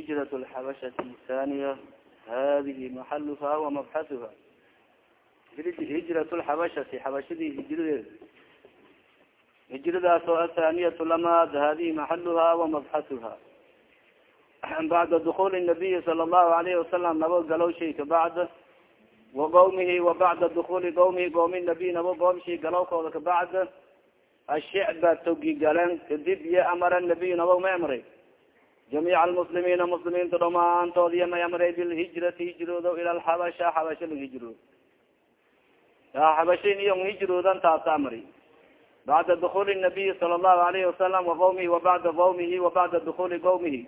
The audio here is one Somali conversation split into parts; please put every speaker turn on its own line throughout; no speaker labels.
hijrat lxabashati thaniya hadihi maxaluha wamabxatuha hijrat lxabashati xabashadii hijradeed. Hijradaas oo athaniyatu lamaad hadihi maxaluha wamabxatuha bacda dukuli nabiyi sala allahu alayhi wasalam nabo galow shay kabacd wa qawmihi wa bacda dukuli qawmihi qoomi nabiy nabo qoomshay galowkooda kabacd ashicba togi galen kadib iyo amara nabiy nabo ma amray jamiica almuslimiina muslimiinta dhamaantood iyo may amray bilhijrati hijroodo ila alxabasha xabasha lag hijrood xabashin iyo hijroodan taas amri bacda dukuli nabiyi sala allahu alayhi wasalam wa qawmihi wa bacda qawmihi wa bacda dukuli qawmihi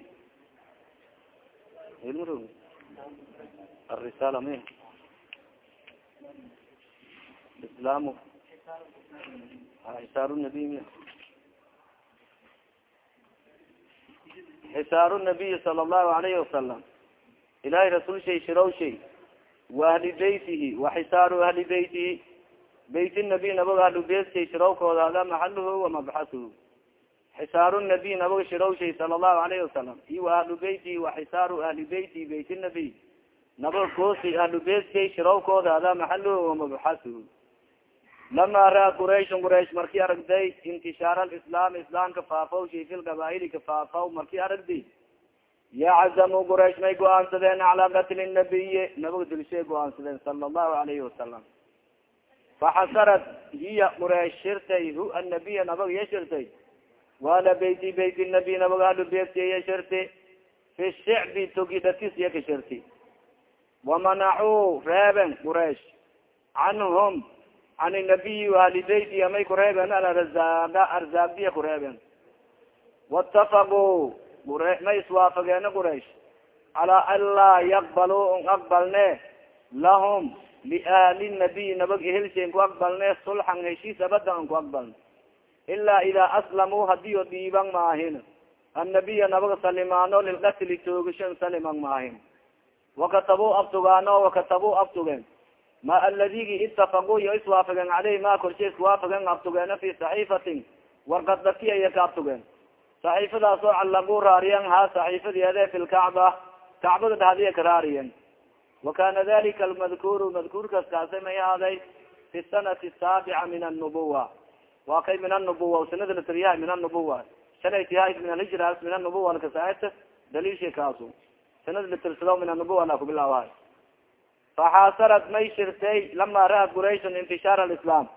arisala m islaamu isaar nabiy xisaaru nabiyi sala allahu alayhi wasalam. Ilahay rasuul shay shiraw shay. Wa ahli beytihi wa xisaaru ahli beytihi beyt nabiy nabaga ahlu beytkay shirawkooda ada maxaluhu wa mabxasuhu. Xisaaru nabiy nabaga shiraw shay sala allahu alayhi wasalam. Iyo wa ahlu beytihi wa xisaaru ahli beytihi beyt nabiy nabaga koosi ahlu beytkay shirawkooda ada wa mabxasuhu lama raa qurayshun quraysh marki aragday intishaar alislaam islaamka faafaw shay fi lgabaa'ili ka faafaw marki aragday yaczamu quraysh may go'aansadeen calaa qatli nabiyi nabaga dilshay go'aansadeen sala allahu alayhi wasalam faxasarad hiya quraysh shirtay hu anabiya nabaga iya shirtay wala beyti bayt nabi nabaga alu beegtiya sharti fi shicbi togi datis iya ka sharti wamanacuu reeben quraish canhum can nabiyi ahli beyti amay kureeben alarzaaga arzaagdiya kureeben waatafaquu may iswaafageena quraish calaa an laa yaqbaluu n aqbalne lahum liahli nabiy nabag ehelshen ku aqbalne sulxan heshiis abadan an ku aqbalne ilaa idaa aslamuu hadiyo dhiiban maahin annabiya nabaga salimaano lilqatli toogashan saliman maahin wakatabuu abtugaano wakatabuu abtugeen ma aladigi itafaquu iyo iswaafagen caleyh ma korshe iswaafagen abtugeena fi saxiifatin warkad daki aya ka abtugeen saxiifadaas oo callaquu raariyan ha saxiifadeede fi lkacba kacbada dhahdiya ka raariyen wakana dalika almadkuru madkuurkaas kaasa may ahaaday fi sanati saabica min annubuwa wa kay min anubuwa sanada latiriyaha min anubuwa shalay tiyaha min alhijra min anubuwa lakasaet daliilsha kaasu sanada latirsado min anubuwa na faxaasarat may shirtay lama ra'at qurayshun intishaar alislam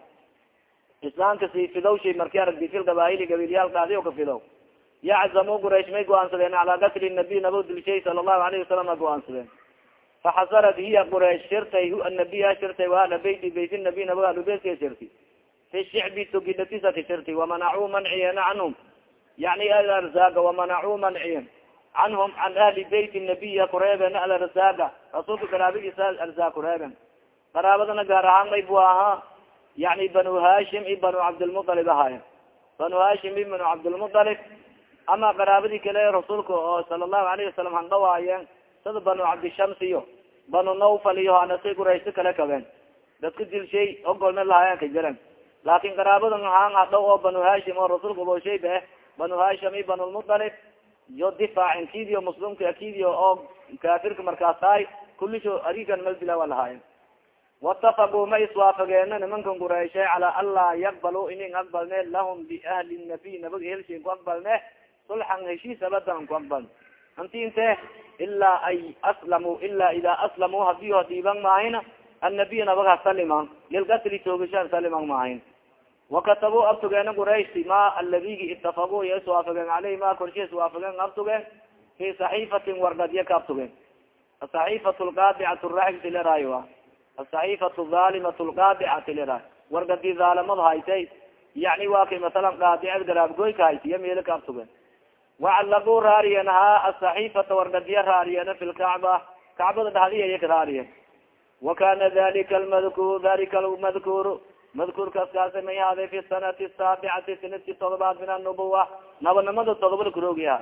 islaamka si fidow shay marki aragdi fil gabaili gabiilyaal dhaadi o ka fidow yaczamu quraysh may go'aansadeen calaa qatli nabiy nabo dilshay sala allahu alayhi wasalam go'aansadeen faxasarat hiya quraysh shirtay hu anabiya shirtay waala beyti beyt nabiy nabo alubeytka shirti fi shicbi togidatisa ka shirti wamanacuu manciyen canhum yani alarzaaga wamanacuu manciyen canhum can ahli beyt nabiya kureeben alarzaaga rasuulka qaraabidiisa arzaag kureeben. Qaraabadana gaar ahaan may bu ahaa yani banu hashim i banu cabdilmualib ahaayen banu hashim i banu cabdilmualib ama qaraabadii kale rasuulka oo sala allahu alayhi wasalam handhawaayeen sida banu cabdishams iyo banu nawfal iyo anasay qurayshto kale kabeen. Dadka dilshay ogolna lahaayan ka jiran. Laakin qaraabadan haan hadhaw oo banu hashim oo rasuulka boshayba eh banu hashim i banu lmualib iyo difaacin kidiyo muslimka kidiyo oo kaafirka markaas tahay kulisho arigan maldila waa lahaayen watafaquu ma iswaafageena nimankan qurayshe calaa an laa yaqbaluu inin aqbalne lahum biahli nabiy nabag helshin ku aqbalne sulxan heshiis abadan ku aqbal. Anti inte ilaa ay aslamuu ilaa idaa aslamuu haddii hadiiban maahin annabiy nabag hasaliman lilqatli toogashaan saliman maahin wakatabuu abtugeena qurayshti ma aladigi itafaquu iyo iswaafageen caleyh ma korshe iswaafageen abtugeen fi saxiifatin wargadya ka abtugeen asaxiifat lqaadicatu raximti leraayo asaxiifatu dhaalimat lqaadicati lera wargadi dhaalamada haytay yani waa kay masalan qaadicad garaabgoyka hayti iyo meelo ka abtugeen wacallaquu raariyen ha asaxiifata wargadiya raariyena fi lkacba kacbada dhahdiya ka raariyen wakana dalika lmadkur dalika lmadkuru madkuurkaas kaasa may ahaaday fi sanati saabicati sanadki todobaad min anubuwa nabanimada todobada kuroogiha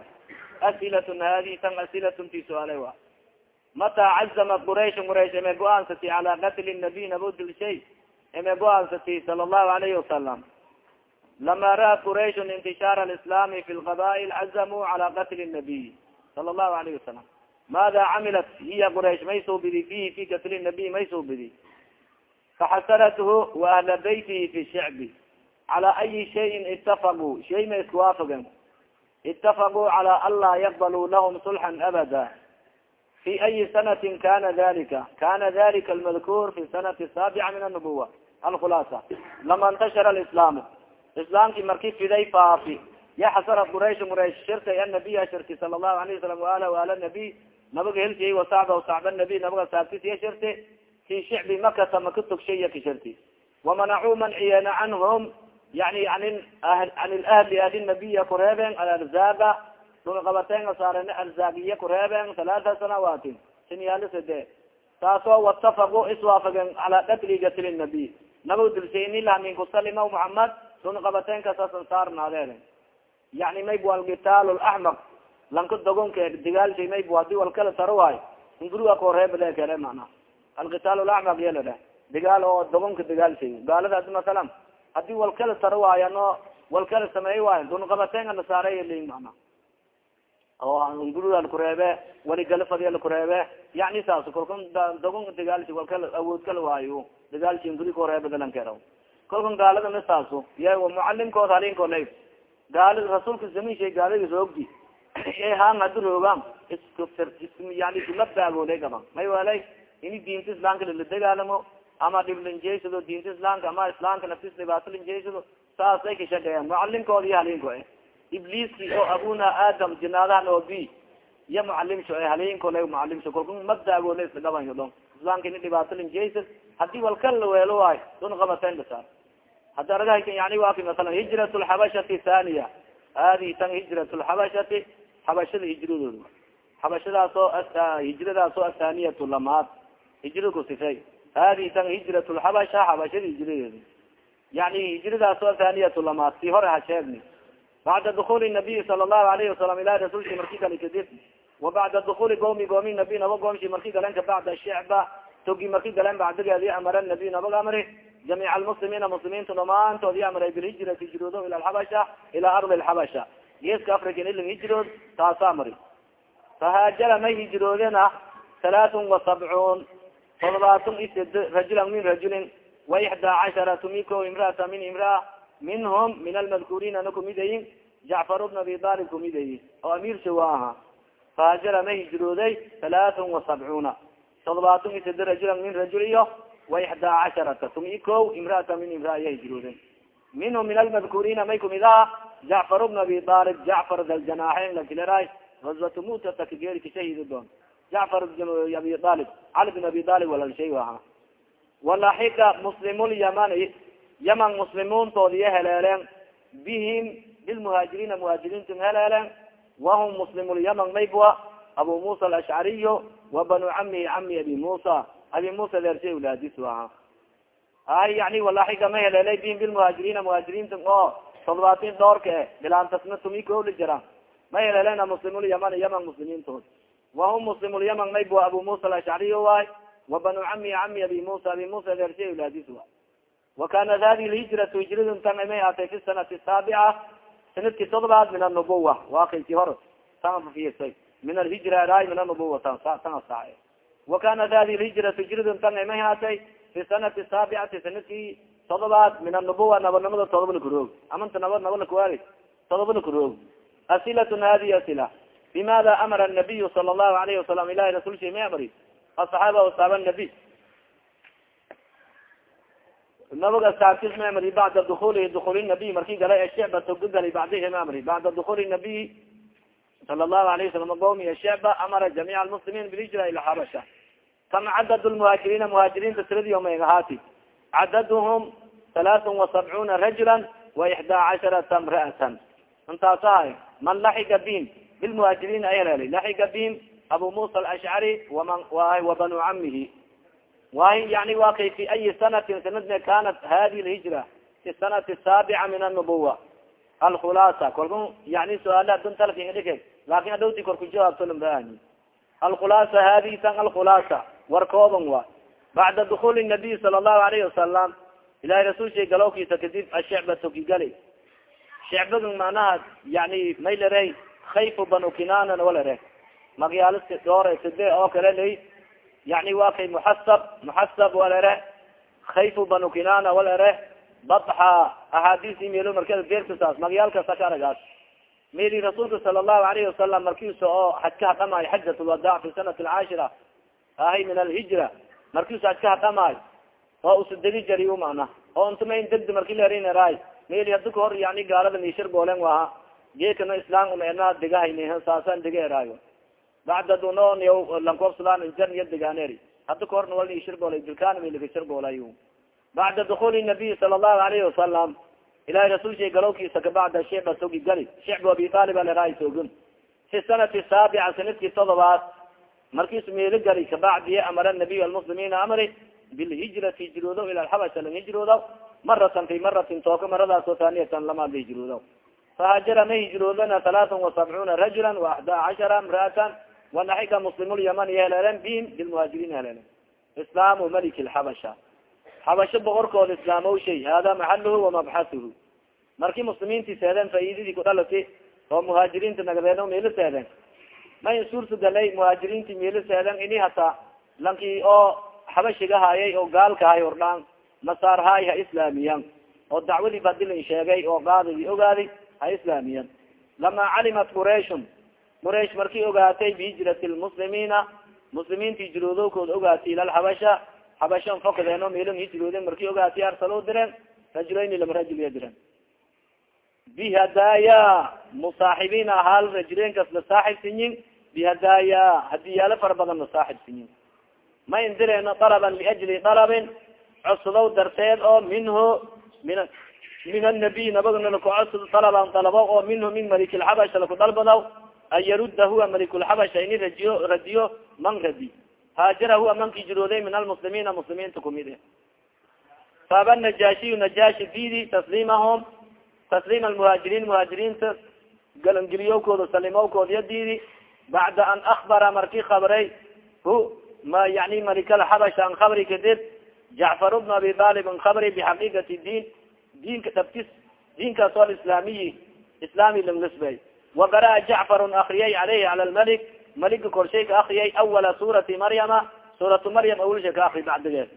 asilatun hadi tan asilatun ti su'aale wa mataa cazama quraysh quraysh eme go'aansati cala qatli nabiy nabo dilshay eme go'aansati sala allahu alayhi wasalam lama ra'at qurayshun intishaar alislami fi lqaba'il cazamuu cala qatli nabiy sala allahu alayhi wasalam maada camilat hiya quraysh may soo bidi fihi fi katli nabiy may soo bidi faxasarathu wa ahla baytihi fi shicbi cala ayi shayin itafaquu shay ma isku waafagen itafaquu cala an laa yaqbaluu lahum sulxan abada fi ayi sanatin kana dalika kana dalika almadkur fi sanati saabica min annubuwa alkhulaasa lama intashara alislaamu islaamki marki fiday faafi ya xasara quraysh quraysh shirtay annabiya shirti sala allahu alayh wasalam waala waala nabiy nabaga helsiyay wasacba sacba nabiy nabaga saabtisiya shirti fi shicbi makata maka togshay ka shirti wamanacuu manciyena canhum yani an an ahli nabiya kureeben alarzaaga dhulqabateen saaren arzaagiya kureeben halaata sanawaatin sinyaali side taasoo watafaqu iswaafagen calaa qatli gatli nabiy nabag dilsaynilah min kusalima muhamed dhulqabateenkasasan saarnaadeer yani mayb algitaal laxmaq lanka dogonka digaalshay mayb haddii walkala taro waayo inguriga koreebale kere mana algitaal laxmaq yala dheh digaal oo dogonka digaalshay gaaladaas masalan haddii walkala taro waayo no walkala sameey waayo dhulqabateen nasaarey mana oo nguriga lakureebe wali galafadiya lakureebe yani saas kolkan dogon digaalsi walkala awood kala waayo digaalsi nguri koreebadalankeero kolkan gaaladana saaso ya mucalimkood halinko la gaalid rasuulka zaminshay gaaladi roogdi haan hadi roogaan yani isulabdaagoolay gaban may walay ini diinta islaamka lala dagaalamo ama dhiblinjeysado diinta islaamka ama islaamka naftis dhibaato linjeysado saasay kashadheeyan mucalimkood iyo halinko ibliiski oo abuna aadam jinaadahan oo b iyo mucalimsho halinko la mucalimsho kolka mabdaagoole isla gabanyo dhon islaamka ini dhibaato linjeysad haddii walkal la weelo waayo dun qabateen basaa hadda aragaha yani waa ki masalan hijrat lxabashati thaniya hadi tan hijrat lxabashati xabashada hijradooda xabashadaasoo hijradaasoo athaniyatu lamaad hijrada kusifay. Hadi tan hijrat lxabasha xabashada hijradeeda yani hijradaasoo athaniyatu lamaad si hore ha sheegni. Bacda dukuli nabiyi sala allahu alayhi wasalam ilahi rasulki marki gali kadib wa bacda dukuli goomi goomi nabi naba goomshi marki galeen ka bacda shicba togi marki galeen bacdigeedi amara nabiy nabag amri jamiic almuslimiina muslimiinta dhamaantoodi amray bilhijrati hijroodo ila alxabasha ila ardi alxabasha geeska africa iling hijrood taasa amri fahaajara may hijroodena halaatun wa sabcuun todobaatun isd rajulan min rajulin. Wa ixdaa cashara tumiko imraata min imraa minhum min almadkuuriin ana kumidayin jacfar bn abi talib kumidayi oo amiirsha wa aha fahaajara may hijrooday halaatun wa sabcuuna todobaatun isd rajulan min rajul iyo waixdaa casharata tumi ko imraata min imraa iya hijrooden minhum min almadkuuriina may kumid aha jacfar bn abi alib jacfar daljanaaxen lakilera gazwat mutata kageeri kashahidi doon jacfar abi alib cali bin abi alib walalshay aha walaxika muslimulyamani yaman muslimuuntood iyo heleeleen bihim bilmuhaajiriina muhaajiriintum heleeleen wahum muslimulyaman maybwa abu musa alashcariyo wa banu camihi cami abi musa. Abi musa deershay ulaadis aha ay yani walaxika ma heleelay bihim bilmuhaajiriina muhaajiriinta oo todobaatin doorka e bilaantasna tumi kooli jira. Ma heleelena muslimulyaman yaman muslimiintood wahum muslimulyaman maybwa abu musa alashcariyo waay wa banu cami cami abi musa abi musa deershay ulaadis wa wakanat hadi lhijratu hijradun tan may aatay fi sanati saabica sanadki todobaad min anubuwa wakayki hor tanfiirsay min alhijra ray min anubuwa tan tan saa wakanat hadi lhijratu hijradun tan may aatay fi sanati saabicati sanadki todobaad min anubuwa nabanimada todobana kuroog amanta naba nabana kuwaari todobana kuroog asilatun hadi asila bimada amara nabiyu sala allahu alayhi wasalam ilahi rasulshi may amri asaxaaba saaba nabi nabaga saabtis ma amri bacda dukuli dukuli nabiy marki gala shicba togagali bacdihi ma amri bacda dukuli nabiy sala allahu alayh wasalam qawmi shicba amara jamiic almuslimiin bilhijra ila xabasha kam cadad lmuhaajiriina muhaajiriinta tiradiyo maygahaati cadaduhum halaatun wa sabcuuna rajula wa ixdaa casharata mra'atan intaas man laxiga bihim bilmuhaajiriin ay heleelay laxiga bihim abu musa alashcari waman wa banu camihi wahy yani wa kay fi ayi sanatin sanadme kanat hadi lhijra fi sanati saabica min anubuwa alkhulaasa kalku yani suaala dun talkingadhike laakin adhowti korku jawaabtolambaaani alkhulaasa hadi tan alkhulaasa war kooban wa bacda dukuli nabiy sala allahu alayhi wasalam ilahay rasulshay galowkiisa kadib ashicba tokigali shicbaga manaha yani may lere khayfu banu kinaanan walere magyaalo doore side oo kale lay yani wa kay muxasab muxasab wal ere khayfu banu kinana wal ere badxa axaadiisi meelo markada deerkasaas magyaalkasa ka aragaas. Meli rasuulka sala allahu alayhi wasalam markiisa oo xajka hadhamaayo xajat lwadac fi sanati alcaashira ahay min alhijra markiisu xajka hadhamaayo oo usa degi jari mana oo intamayn degdi marki larinray meli hadi ka hor yani gaalada mishir goolen waha geekana islam una ena degahayni saasan dega eraayo bacda duno lankobsadaan injar iya degaaneri hadi ka horna wal ishir goolay dilkaan melika shir goolay bacda dukuli nabiy sala allahu alayhi wasalam ilahay shay galowkiisa kabacda shicba sogi gali. Shicbu abi talib aleraay soogun fi sanati saabica sannadkii todobaad markiisu meelo gali kabacdi amara nabiy almuslimiina amri bilhijrati hijroodo ila alxabasha lang hijroodo maratan fi maratin tooka maradaasoo taaniyatan lamaad la hijroodo fahajara ma hijroodana talaatan wa sabcuuna rajula wa axda cashara imraatan wanaxiga muslimulyaman heleelen bihim bilmuhaajiriin heleelen islaamu malik lxabasha xabasho boqorkooda islaamow shay hada maxaluhu wamabxasuhu marki muslimiinti seedeen faidadii kudhalati oo muhaajiriinta nagadeeno meelo seedeen may suurtagalay muhaajiriinti meelo seeden ini hata lanki oo xabashiga hayay oo gaalka hay ordhaan nasaar hay ha islaamiyan oo dacwadii badilin sheegay oo qaadigi ogaaday ha islaamiyan. Lama calimat qurayshun. Quraysh markii ogaatay bihijrati lmuslimiina muslimiinta hijroodowkooda ogaatay ila lxabasha xabashan fokdeeno meelon hijroodeen markii ogaatay arsalo direen rajulayni lama rajul ya direen. Bihadaya musaaxibiin ahaal rajuleenkas la saaxibsinyin bihadaya hadiyaalo fara badan la saaxibsinyin ma indireeno dalaban liajli dalabin codsadow darteed oo minhu min min annabiy nabagana lakucodsado dalaban dalabo oo minhu min malik lxabasha laku dalbadaw an yarudda huwa malikulxabasha ini radiyo radiyo man radi haajara huwa manki jirooday min almuslimiina muslimiinta kumid e faaba najaashiyu najaashi didi tasliimahom tasliim almuhaajiriin muhaajiriinta galangeliyowkooda salimowkooda yadidi bacda an akbara marki kabray hu ma yani malikalxabasha an kabri kadib jacfar bnu abi talib an kabri bixaqiiqati diin diinka dhabtis diinkaas oo alislaamiyi islaami langnisbay waqara'a jacfarun akriyay caleyhi cala lmalik malika korshay ka akriyay awala suurati maryama suuratu maryam awalsha ka akri bacdigeed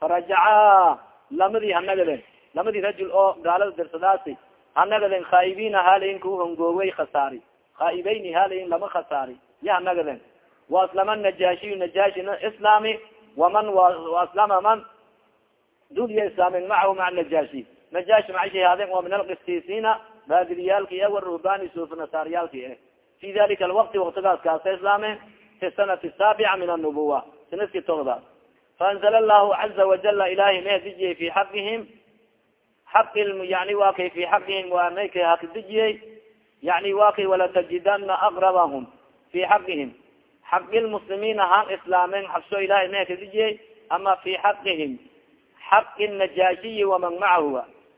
farajacaa lamadii hanagaden lamadii rajul oo gaalada dirsadaasi hanagaden khaa'ibiina haalayin ku hongoowey khasaari khaa'ibayni haalayin lama khasaari ya hanagaden waaslama najaashiyu najaashina islaami waman waaslama man duliya islaamin macahu maca najaashi najaashi macashay haadeen oo min alkistisiina baadiriyaalki e waruhbani suuf nasaaryaalki e fi dalika alwakti waktigaas kaasa islaame fi sanati saabica min annubuwa. Sanadki togda faanzala allahu caza wajala ilahi may hadijiyey fi xaqihim. Xaqi yani wa kay fi xaqihim waa may kay hakdijiyey yani wa kay walatajidana aqrabahum fi xaqihim. Xaqi lmuslimiin ahaan islaamen xabsho ilahay may hakadijiyey ama fi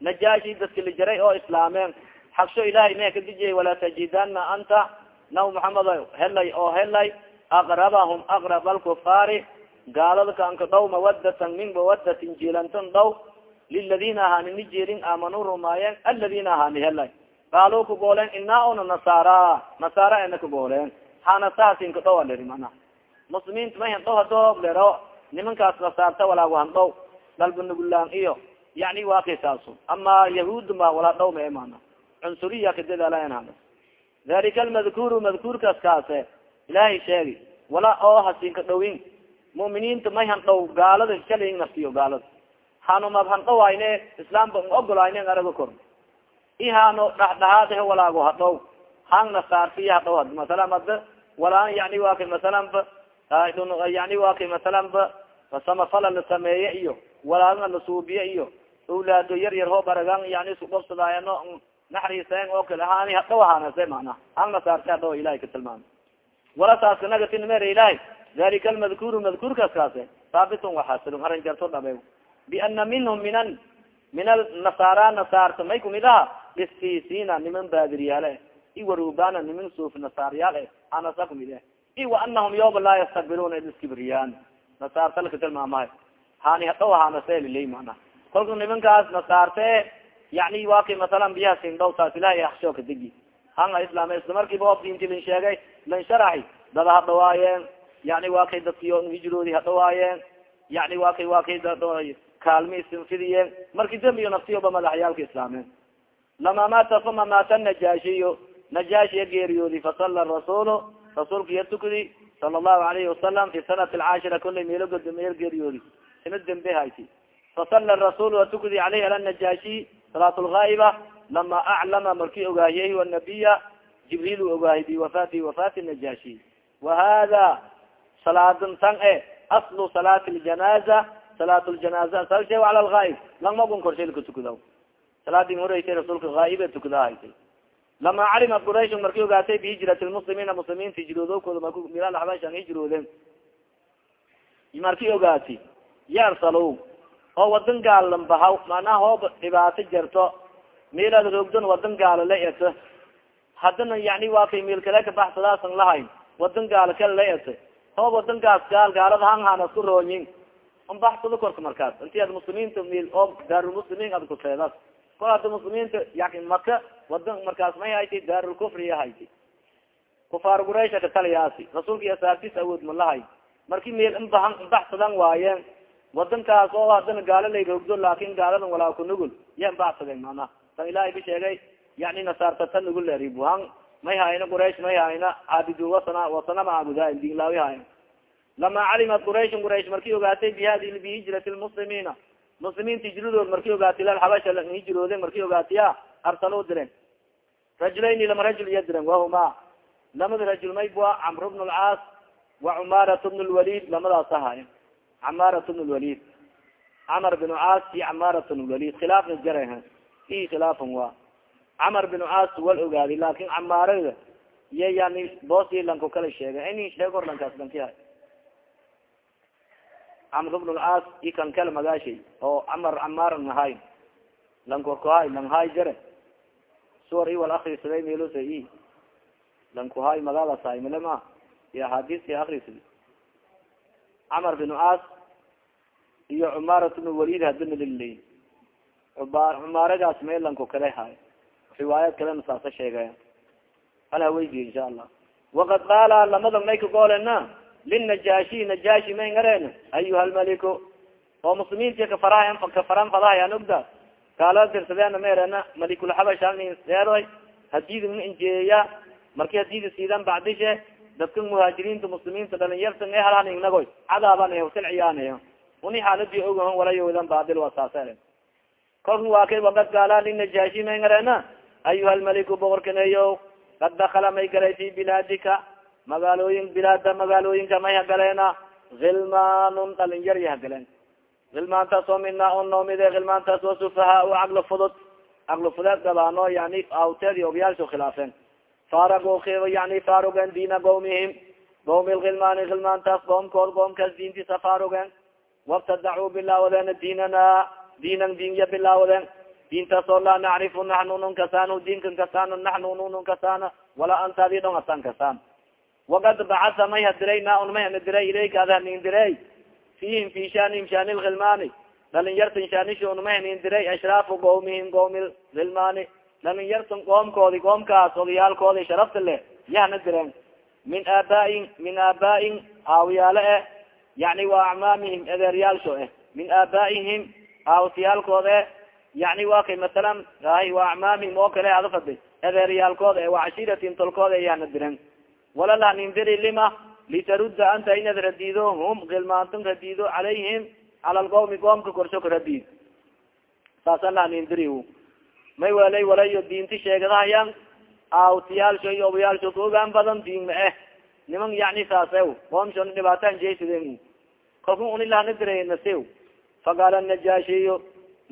najaashi dadka la jaray oo islaameen. Xabsho ilahay may hakadijiyey walatajidana anta. Naw maxamed helay oo helay. Aqrabahum aqrab alkufaari gaalada kanka dhow mawadatan min mawadatin jilantan dhow liladina ahaanini jeelin aamanuu rumaayeen. Aladina ahaani helay. Gaaluu kagooleen inaa una nasaara. Nasaara ena kagooleen hana saasinka dhow aleri mana. Muslimiinta may handhow hadoo lero. Nimankaas nasaarta walaagu handhow dalbanugulaan iyo yani wakisaaso ama yahuud ma dhow ma mana cunsuriya kadadaalana dalika almadkuru madkuurkaas kaase ilaahay sheegi wala oo hasinka dhowin. Mu'miniinta may handhow gaalada shalay naftiyo gaalada. Hano mad handhowayne islaamba n ogolayne araga kor. I hano dhaxdhahaadhe walaago hadhow hang nasaartiya hadhow had masalan ad walaan yani wa kay masalan ba. Yani wa kay masalan ba. Samafala la sameeye iyo walaalna la suubiye iyo awlaado yar yar hoo baragan yani isku dhobsadaayano naxriiseen oo kale. Hani hadhow ahaanase mana hang nasaarti hadhow ilahay ka tilmaamay. Wala taaska nagatinmer ilahay dalika almadkuru madkuurkaas kaase saabitun waxaasilun arrin jarto dhabe biana minhum minan min alnasaara nasaarta may kumid aha? Istisina niman baadiryaale i niman suuf nasaaryaal e anasa kumid eh. I wa anahum yooba laa yastakbiruna iskibriyaan nasaarta laka tilmaamahay hani hadhow ahaanaseliley mana kolka nimankaas nasaarte yani waa kay masalan biyaha sindhow taas ilahay aksho ka degi hanga islaam isla markiiba oo dinti lin sheegay lan sharaxi dada hadhawaayeen yani waa kay dadkiyo hijroodi hadhawaayeen yani waa kay waa kay kaalmi sinfidiyeen marki dambiyo naftiyoba madaxyaalka islaameen lama maata fuma maata najaashiyo najaashiya geeriyoodi fasala rasuul rasuulka iya tukdi sala allahu alayhi wasalam fi sanati alcaashira kulay meelo godameel geeriyoodi sina dembe hayti. Fasala rasuul watukdi aleyhi ala najaashi salaat lgaa'iba lama aclama markii ogaahiyey huwa nabiya jibriil u ogaahiy biwafaati wafaati najaashi wa hada salaadan tan e aslu salaati ljanaaza salaat ljanaaza salshe cala lgaaib langmagun korshayka tukadaw salaadii horeysa rasuulka gaa'ibe tukadahaytay lama calimat quraysh markii ogaatay bihijrat lmuslimiina muslimiinta hijroodokooda mark milal xabashan hijroodeen markii ogaati yarsalow oo wadan gaalan bahaw macnaha hoob dhibaato jarto meelaad roogdan wadan gaala la eto haddana yani waa kay meel kale kabaxsadaasan lahayn. Wadan gaala kale la eto hoob wadankaas gaal gaalada hanhaan asku roonyin. Unbaxsado korka markaas inti ad muslimiinta meel oo daarulmuslimiin ad kuseedas kol hadda muslimiinta yani maka wadan markaas may hayti daarulkufriya hayti. Kufaar quraysha kataliyaasi rasuulka iyo asaabtis awood ma lahay marki meel inbahan inbaxsadan waayeen wadankaas oo hadana gaalo lay roogdo laakin gaaladan walaa kunugul ya inbaxsadeen mana tan ilahay ba sheegay yani nasaartata nugul eribuhan may hayna quraysh may hayna caabidu wasana wasana macaabuda dinlaawi hayn lama calimat quraysh quraysh markii ogaatay bihadi bihijrati lmuslimiina muslimiinta hijradood markii ogaatay lal xabasha hijroode markii ogaatiya arsalo diren rajulayni lama rajul iya diren wahuma lamada rajul maybua camr bn lcaas wa cumarat bn lwalid lamadaas ahaay camarat bn lwalid camar bin caas iyo camarat bn lwalid khilaafna jara i khilaafan wa. Camar bin caas wal ogaadi laakin camaarada iyo yani boosi lanko kala sheegay. Ini sheeg hor lankaas lankiha camr bn lcaas i kan kala magaashay oo camar camaar nahay lankorkohay langhay jare suwar i wal akrisaday meelosa i. Lankuhay magadasahay milema iyo axaadiiska akrisad camar bin caas iyo cumarat bn walid hadana liley cumaaradaas meelanko kale hay riwaayad kalena saasa sheegaya hal haweydiyo insha allah. Wakad qaala lamadan may kagoolena linajaashi najaashi may ngareen ayuha lmaliko oo muslimiinti kafaraha kafaran fadahayan ogda kaala dirsadeena maerena malikulxabashaeedoy hadida ma injeeya marki hadida siidan bacdishe dadka muhaajiriinta muslimiinta dhalinyarta e halaan inagoy cadaaban silciyaanayo uni xaaladii ogahan walayodan baadil waa saase kolka waa kay wakad gaala linajaashi may ngarena. Ayuha lmaliku boqorkaneeyo kad dakala may galay fi bilaadika magaalooyin bilaada magaalooyinka may hagaleena hilmaanun dhalinyar ya hagaleen hilmaantaas oo mina on noomide hilmaantaas oo sufahaa o caqlo fudud. Caqlo fudeed gabaano yani awteedi ogyaalsho khilaafeen faarago yani faarugen diina qawmihim qawmi lhilmaani hilmaantaas qoomkood qoomkaas diintiisa faarugen wabtadacuu bilaawadeen diinana diinan diinya bilaawadeen diintaas oo laa nacrifu naxnu nun kasaan diinkan kasaan naxnu nunun kasaan walaa anta adi dhon asan kasaan wakad bacasa may hadiray na un may hana diray ilayka ad hanin diray fihim fi shanim shani lhilmaani dhalinyartan shanisho un may hanin diray ashraafu qawmihim qawmi lhilmaani dhalinyartan qoomkoodi qoomkaas odayaalkoodi sharafta leh yahana direen min aabaain min aabaain aawiyaale eh yani wa acmaamihim edeeryaalsho eh min aabaaihim aawsiyaalkooda e yani wa kay masalan ahy wa acmaamihim oo kale adafada edeeryaalkooda e wa cashiiratin tolkooda yahana diren. Walalhanindiri lima litarudda anta inad radido hum kilmaantan radido calayhim cala lqawmi qoomka korsho ka radid. Saasa lahanindiri may welay walayo diinti sheegadahayan aawtiyaalsho iyo obayaalsho kaogaan badan diin ma eh. Niman yani saase qoomsho dhibaataan jeysiden kalku unilahana diray nasiw faqaala najaashiyo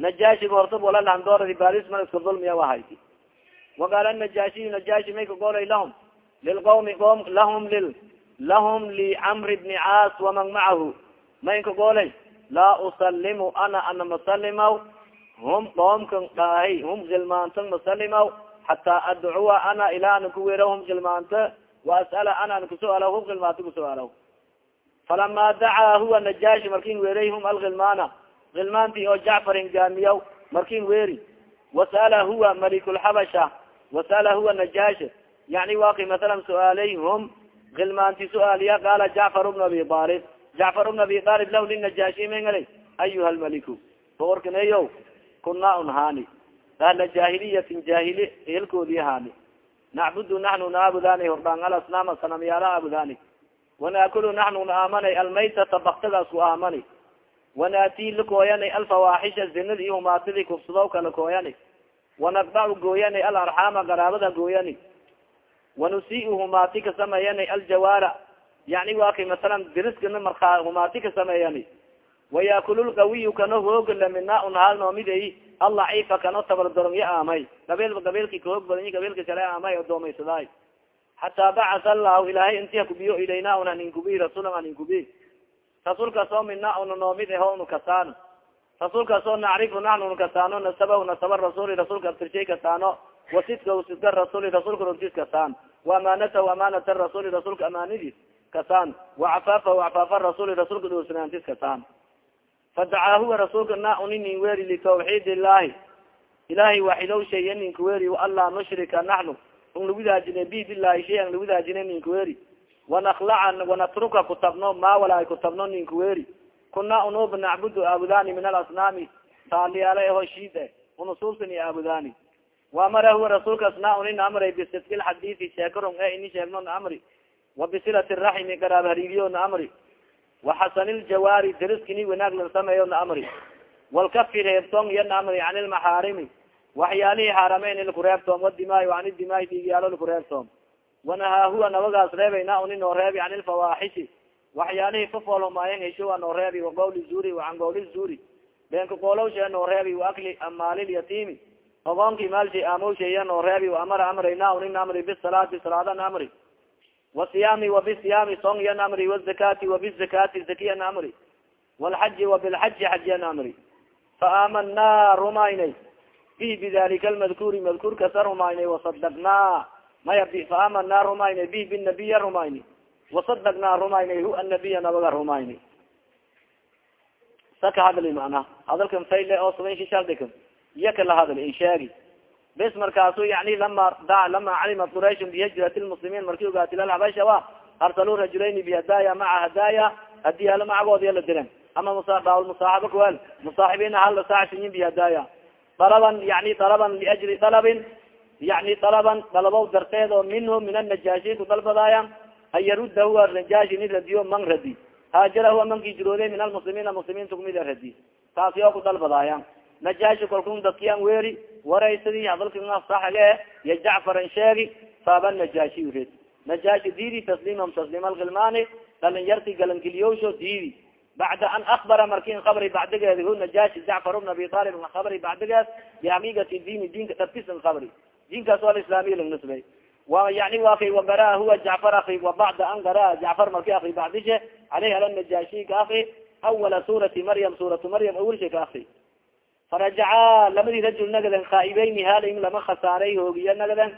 najaashiga horta walalahandooradi baris ma iska dulmiya wahayti waqaala najaashiyu najaashi may kagolay lahum lilqawmi qom lahum lil lahum licamri bni caas waman macahu may kagolay laa usalimu ana ana masalimaw hum qoomkan dhahay hum kilmaantan masalimaw hataa adcuwa ana ilaa ana kuwera hum kilmaanta waasala ana an kusuaala hum kilmaanta kusuaalaw falama dacaa huwa najaashi markin weeray hum alkilmaana kilmaanti oo jacfarin gaamiyaw markin weeri wasala huwa malikulxabasha wasala huwa najaash yani waki masalan suaalay hum hilmaanti su'aaliya qaala jacfar bn abi alib jacfar bn abi alib lah linajaashi mengala ayuha lmaliku boorkaneyo kunaa un ahla jahiliyatin jahili ehelkoodii haani nacbudu naxnu naabudani hordhaan alasnaama sanamyaala aabudani wanaakulu naxnu naamanay almaytata baktadaas ku aamani. Wanaatii lakooyanay alfawaaxisha zinada iyo humaatidii kufsado kala kooyani. Wanaqdacu gooyanay alarxaama qaraabada gooyani. Wanusi humaati ka sameeyanay aljawaara. Yani waa kay masalan diriskana markaa humaati ka sameeyani. Wayaakulu lqawiyu kano hoogala mina un haal noomiday allacifa kano tabardaron ya aamay. Gabeelba gabeelki kahoog badan gabeelka kale aamay odoomaysadaay xataa bacasa allahu ilaahay inti hakubiyo ilayna un haninkubi rasuula haninkubi rasuulkaas oo mina noomid eho unu kasaan rasuulkaas oo nacrifu naxnu nu kasaano nasaba nasaba rasuli rasuulka abtirshay kasaano wasidka sidka rasuli rasuulka runtis kasaan waamaanatahu amaanata rasuli rasuulka amaanidis kasaan wacafaafahu cafaafa rasuli rasuulka dhoosnaantis kasaan fadacaa huwa rasuulka na uni nin weri litawxiid illahi ilahay waxidow shay ninka weri anlaa nushrika naxnu un lagudaajine bi bilahi shay an lagudaajine ninka weri wanaklaca wanatruka kutabno ma walaay kutabno ninka weri kuna unuub nacbudu aabudani min alasnaami taaliyaala eho shiid unusuusini aabudani waamara huwa rasuulkaas na unin amray bisidki lxadiidi sheekarong e ini sheegno na amri wa bisilati raximi garaab hariiriyo na amri waxasani ljawaari dariskini wanaag lan sameeyo na amri walkafi reebtoon iyo amri can ilmaxaarimi waxyaalihii xaarameyn ilkureebtoom wadimaay an idimaay dhiigyaalo lkureebtoom wanahaa huwa nabagaas reebay na uni noo reebi can ilfawaaxishi waxyaalihii fafoolhumaayen hesho waa noo reebi wa qawli zuri wacan qawli zuri beenka qoolowshee noo reebi waakli amaaliyatiimi ogoonki maalshay aamowshaya noo reebi amara amrayna unin amri bisalaati salaadan amri wasiyaami wabisiyaami song yan amri wazakati wabizakati zakiyan amri walxaji wabilxaji xajiyan amri faaamanaa rumaynay bi bidalika almadkuri madkuurkasa rumaynay wasadaqnaa maya faamanaa rumaynay bi binabiya rumayni wasadaqnaa rumaynay hu anabiya nabaga rumayni saka hadli mana hadalkan fayle oo subankishaldika iyaka la hadl in sheegi bes markaasu yani lama da lama calimat quraysh bihijrat lmuslimiin marki ogaati lalhabasha wa arsaluu rajulayni bihadaya maca hadaya hadiyaalo macagoodi la diren ama musaaxaba kuwel musaaxibiin hal saacsiyin bihadaya dalaban yani dalaban liajli dalabin yani dalaban dalabow darteed oo minhu min anajaashi ku dalbadaaya an yarudda huwa najaashi ni radiyo man radi haajara huwa manki jirooday min almuslimiina muslimiinta kumid radi taasi oo ku dalbadaaya najaashi kalkun dadkiyan weeri waraysadii hadalka saxage iyo jacfaran sheegi faaba najaashi red najaashi diidi tasliimam tasliim alkilmaani dhalinyarti galankiliyowsho diidi bacda an akbara markin kabri bacdigeedi hu najaashi jacfar bn abi talib kabri bacdigeed bihaqiiqati diini diinka dhabkisan kabri diinkaas o alislaamiya lang nisbay wa yani wa kay wagara huwa jacfar aki wa bacda an gara jacfar marki aki bacdishe aleyhi ala najaashi ka aki awala suurati maryam suuratu maryam awalsha ka aki farajacaa lamadii rajul nagaden khaaibeyni haalaym lama khasaaray hoogiya nagaden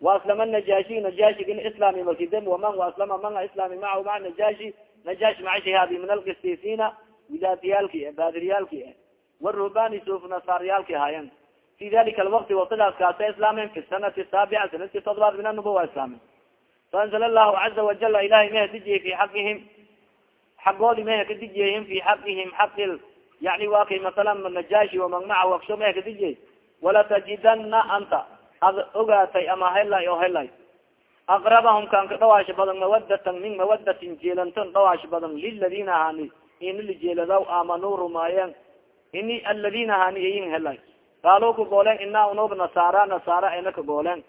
waaslama najaashi najaashigin islami markidem waman waaslama manga islami macahu maa najaashi najaashi macashi hadi min alkistisina widaadiyaalki e baadiriyaalki e waruhbani suuf nasaariyaalki ahayen fi dalika alwakti waktidaas kaasa islaamen fi sanati saabica sanadki todobaad min anubuwa islaamen faanzala allahu caza wajala ilahay meha dijiyey fi xaqihim xagoodi meha ka dijiyeyhim fi xaqihim xaqi yani wa kay masala najaashi waman macahu aksho meha ka dijiyey walatajidana anta ad ogaatay ama helay oo helay. Aqrabahum kan ka dhawaasho badan mawadatan min mawadatin jeelanton dhawaasho badan liladina hani ini lijeeladaw aamanuu rumaayeen ini aladina hani iyin helay. Qaalo ka goolen ina unub nasaara nasaara ena ka goolen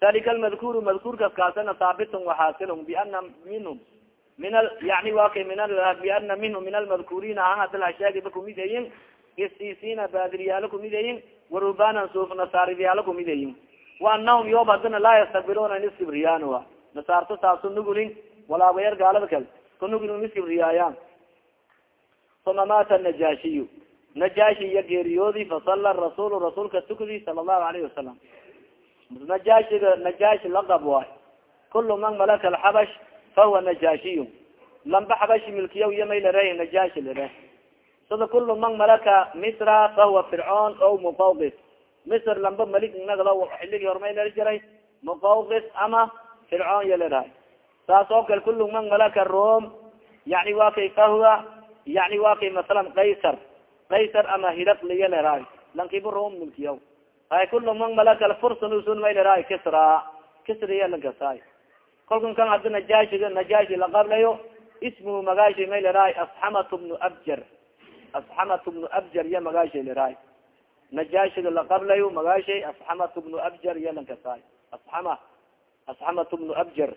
dalika almadkuru madkuurkas kaasana haabitun waxaasilun biana minhum. Min yani wa kay min biana minhum min almadkurina han hadal hasheegiba kumid ayin isisina baadiriyaalo kumid ayin warubanan suuf nasaariyaalo kumid ayin wa anahum yoob hadana laa yastakbiruna in iskibriyaan nasaarto saasu nugulin walaabayar gaalada kale ka nugulin iskibriyaayaan uma maata najaashiyu najaashi iya geeriyoodi fasala rasuul rasuulka tukdi sala allahu alayhi wasalam najaashiga najaashi laqab waay. Kulu man malaka alxabash fahuwa najaashiyu lamba xabashi milkiya iyo may lare najaashi lare sida kulu man malaka misra fahuwa fircoon o muqawqis. Misr lamba malik nagdo xiligi hormay lala jiray. Muqawqis ama fircoon ya lerahay saas oo kale kulu man malaka rom yani wa kay fahuwa yani masalan kaysar kaysar ama hiraqliya leraay lankiba rom mulkiya ay kulu man malaka lfursan usun may leraay kisra. Kisriya lankasaay kolkan kan hadi najaashiga najaashi laqablayo ismuhu magaashi may leraay asxamat bnu abjar asxamat bnu abjar iya magaashi leraay najaashiga laqablayo magaashay asxamat bnu abjar iya lankasaay asxama asxamat bnu abjar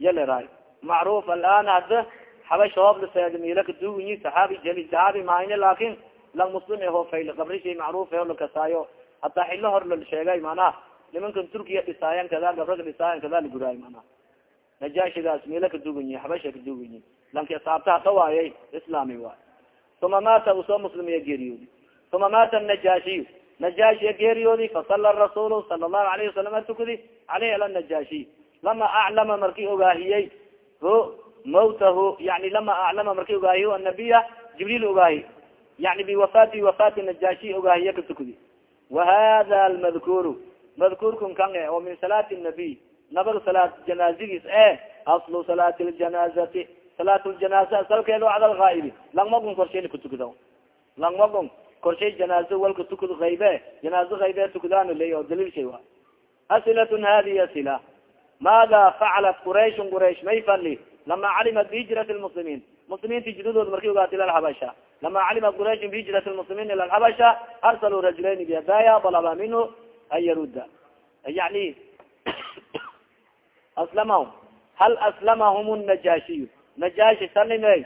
iya leraay macruf alaan hada xabash hooblaseedmila kaduginyi saxaabi jali saxaabi mahayne laakin lang muslim ho fayl qabrishay macruf ho hataa xilo hor la sheegay manaha nimankan turkiya dhisaayan kada gabraka dhisaayan kada laguraay manaha najaashigaas mila kaduginyi xabasha kaduginyi lanki asaabta waayay islami waay uma mata u soo muslimiya geeriyoodi uma mata najaashiy najaashiya geeriyoodi fasala rasuul sala allahu alayhi wasalam atukadi aleyh ala najaashiy lama aclama marki ogaahiyey ho mawtahu yani lama aclama marki ogaahiy anabiya jibriil ogaahi yani biwafaati wafaati najaashi ogaahiya katukadi wahada almadkuru madkurkun kan e oo min salaati nabiy nabag salaat janaazigiis e aslu salaati ljanaazati salaat ljanaza asalkeedo cadal gaa'ibi langmagun korshay lakatukado langmagun korshay janaazo walka tukad aybe janaazo aybe tukadaan ley oo daliil shay wa asilatun hadihi asila maada facalat qurayshun quraysh may fali lama calimat bihijrat lmuslimiin muslimiinta hijradood markay ogaata ila lxabasha lama calimat qurayshun bihijrat lmuslimiin ila lxabasha arsaluu rajulayn biyadaya balaba minhu an yaruda yani aslamahum hal aslamahum najaashiy najaashi salimey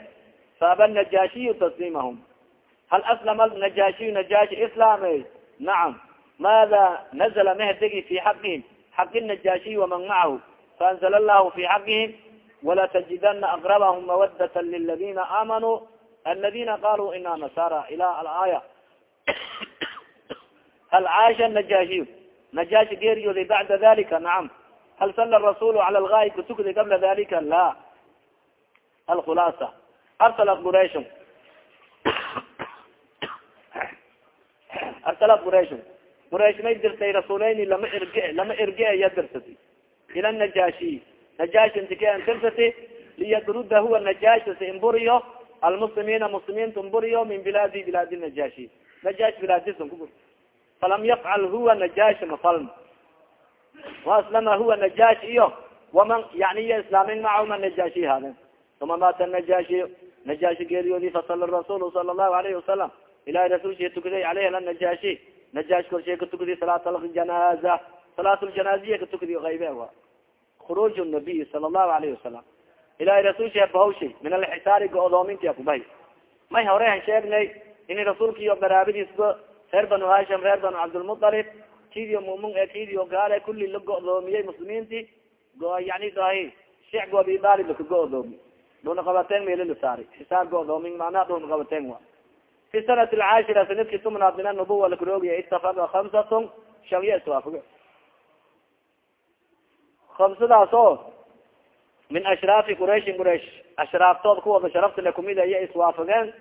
faaba najaashiyu taslimahum hal aslama najaashiyu najaashi islaamey nacam. Maada nazla mehdegi fi xaqihim? Xaqi najaashiy waman macahu. Faanzla allahu fi xaqihim. Wala tajidana aqrabahum mawadata liladina aamanuu aladina qaluu ina nasara ila alaaya. Hal caasha najaashiy najaashi geeriyooday bacda dalika nacam. Hal sala rasul cala lgaayb katukday qabla dalika la alkhulaasa arsalat quraysh arsalat quraysh quraysh may dirtay rasuleyni lama irge lama irge iya dirsati ila najaashi. Najaashi intike an dirsati liyadruda huwa najaashis imburiyo almuslimiina muslimiinta imburiyo min bilaadi bilaadi najaashi. Najaash bilaadisan ku falam yafcal huwa najaash mafalm waaslama huwa najaash iyo waman yani iyo islaamin najaashi uma maata najaashi najaashi geeriyoodi fasala rasuul sala allahu alayhi wasalam ilahi rasulsha tukaday aleyh najaashi najaash korshay katukadi salaat aljanaaza salaat ljanaaziya katukadi aybe a khuruuj nabiy sala allahu alayhi wasalam ilahi rasulsha bahawshay min alxisaari go-doomintia kubahy may hore han sheegnay ini rasuulka iyo qaraabadiisba reer banu hasham reer banu cabdilmutalib kidio mumun e kidio gaale kulli la go-doomiyey muslimiinti yani dahi shicbu abi dalib laka go-doomi la saari xisaar go-doomin macnaha dhuna qabateen wa fi sanati alcaashira sanadki tumnaad min anubuwa lakaroogiya itafaka kamsatun shanyo iswaafuge kamsadaas oo min ashraafi qurayshin quraysh ashraaftood kuwada sharafta le kumid iya iswaafageen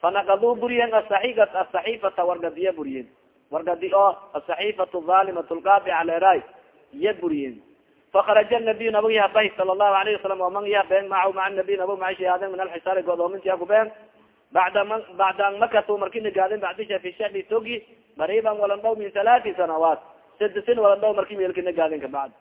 fanakaduu buriyen asaxiga asaxiifata wargadiya buriyen wargadi oo asaxiifatu dhalimatu lqaabica leeraay iya buriyen fakaraja nabiy nabag yahabay sala allahu alayhi wasalam waman yahabeen macahu maca nabiy nabag maca shahaaden min alxisaari godoomintiya kubeen bada ma bacda an makatu marki nagaadin bacdisha fi shacbi togi qariiban walan dhaw min halaati sanawaat sadisin walan dhaw marki meelki nagaadin kabacd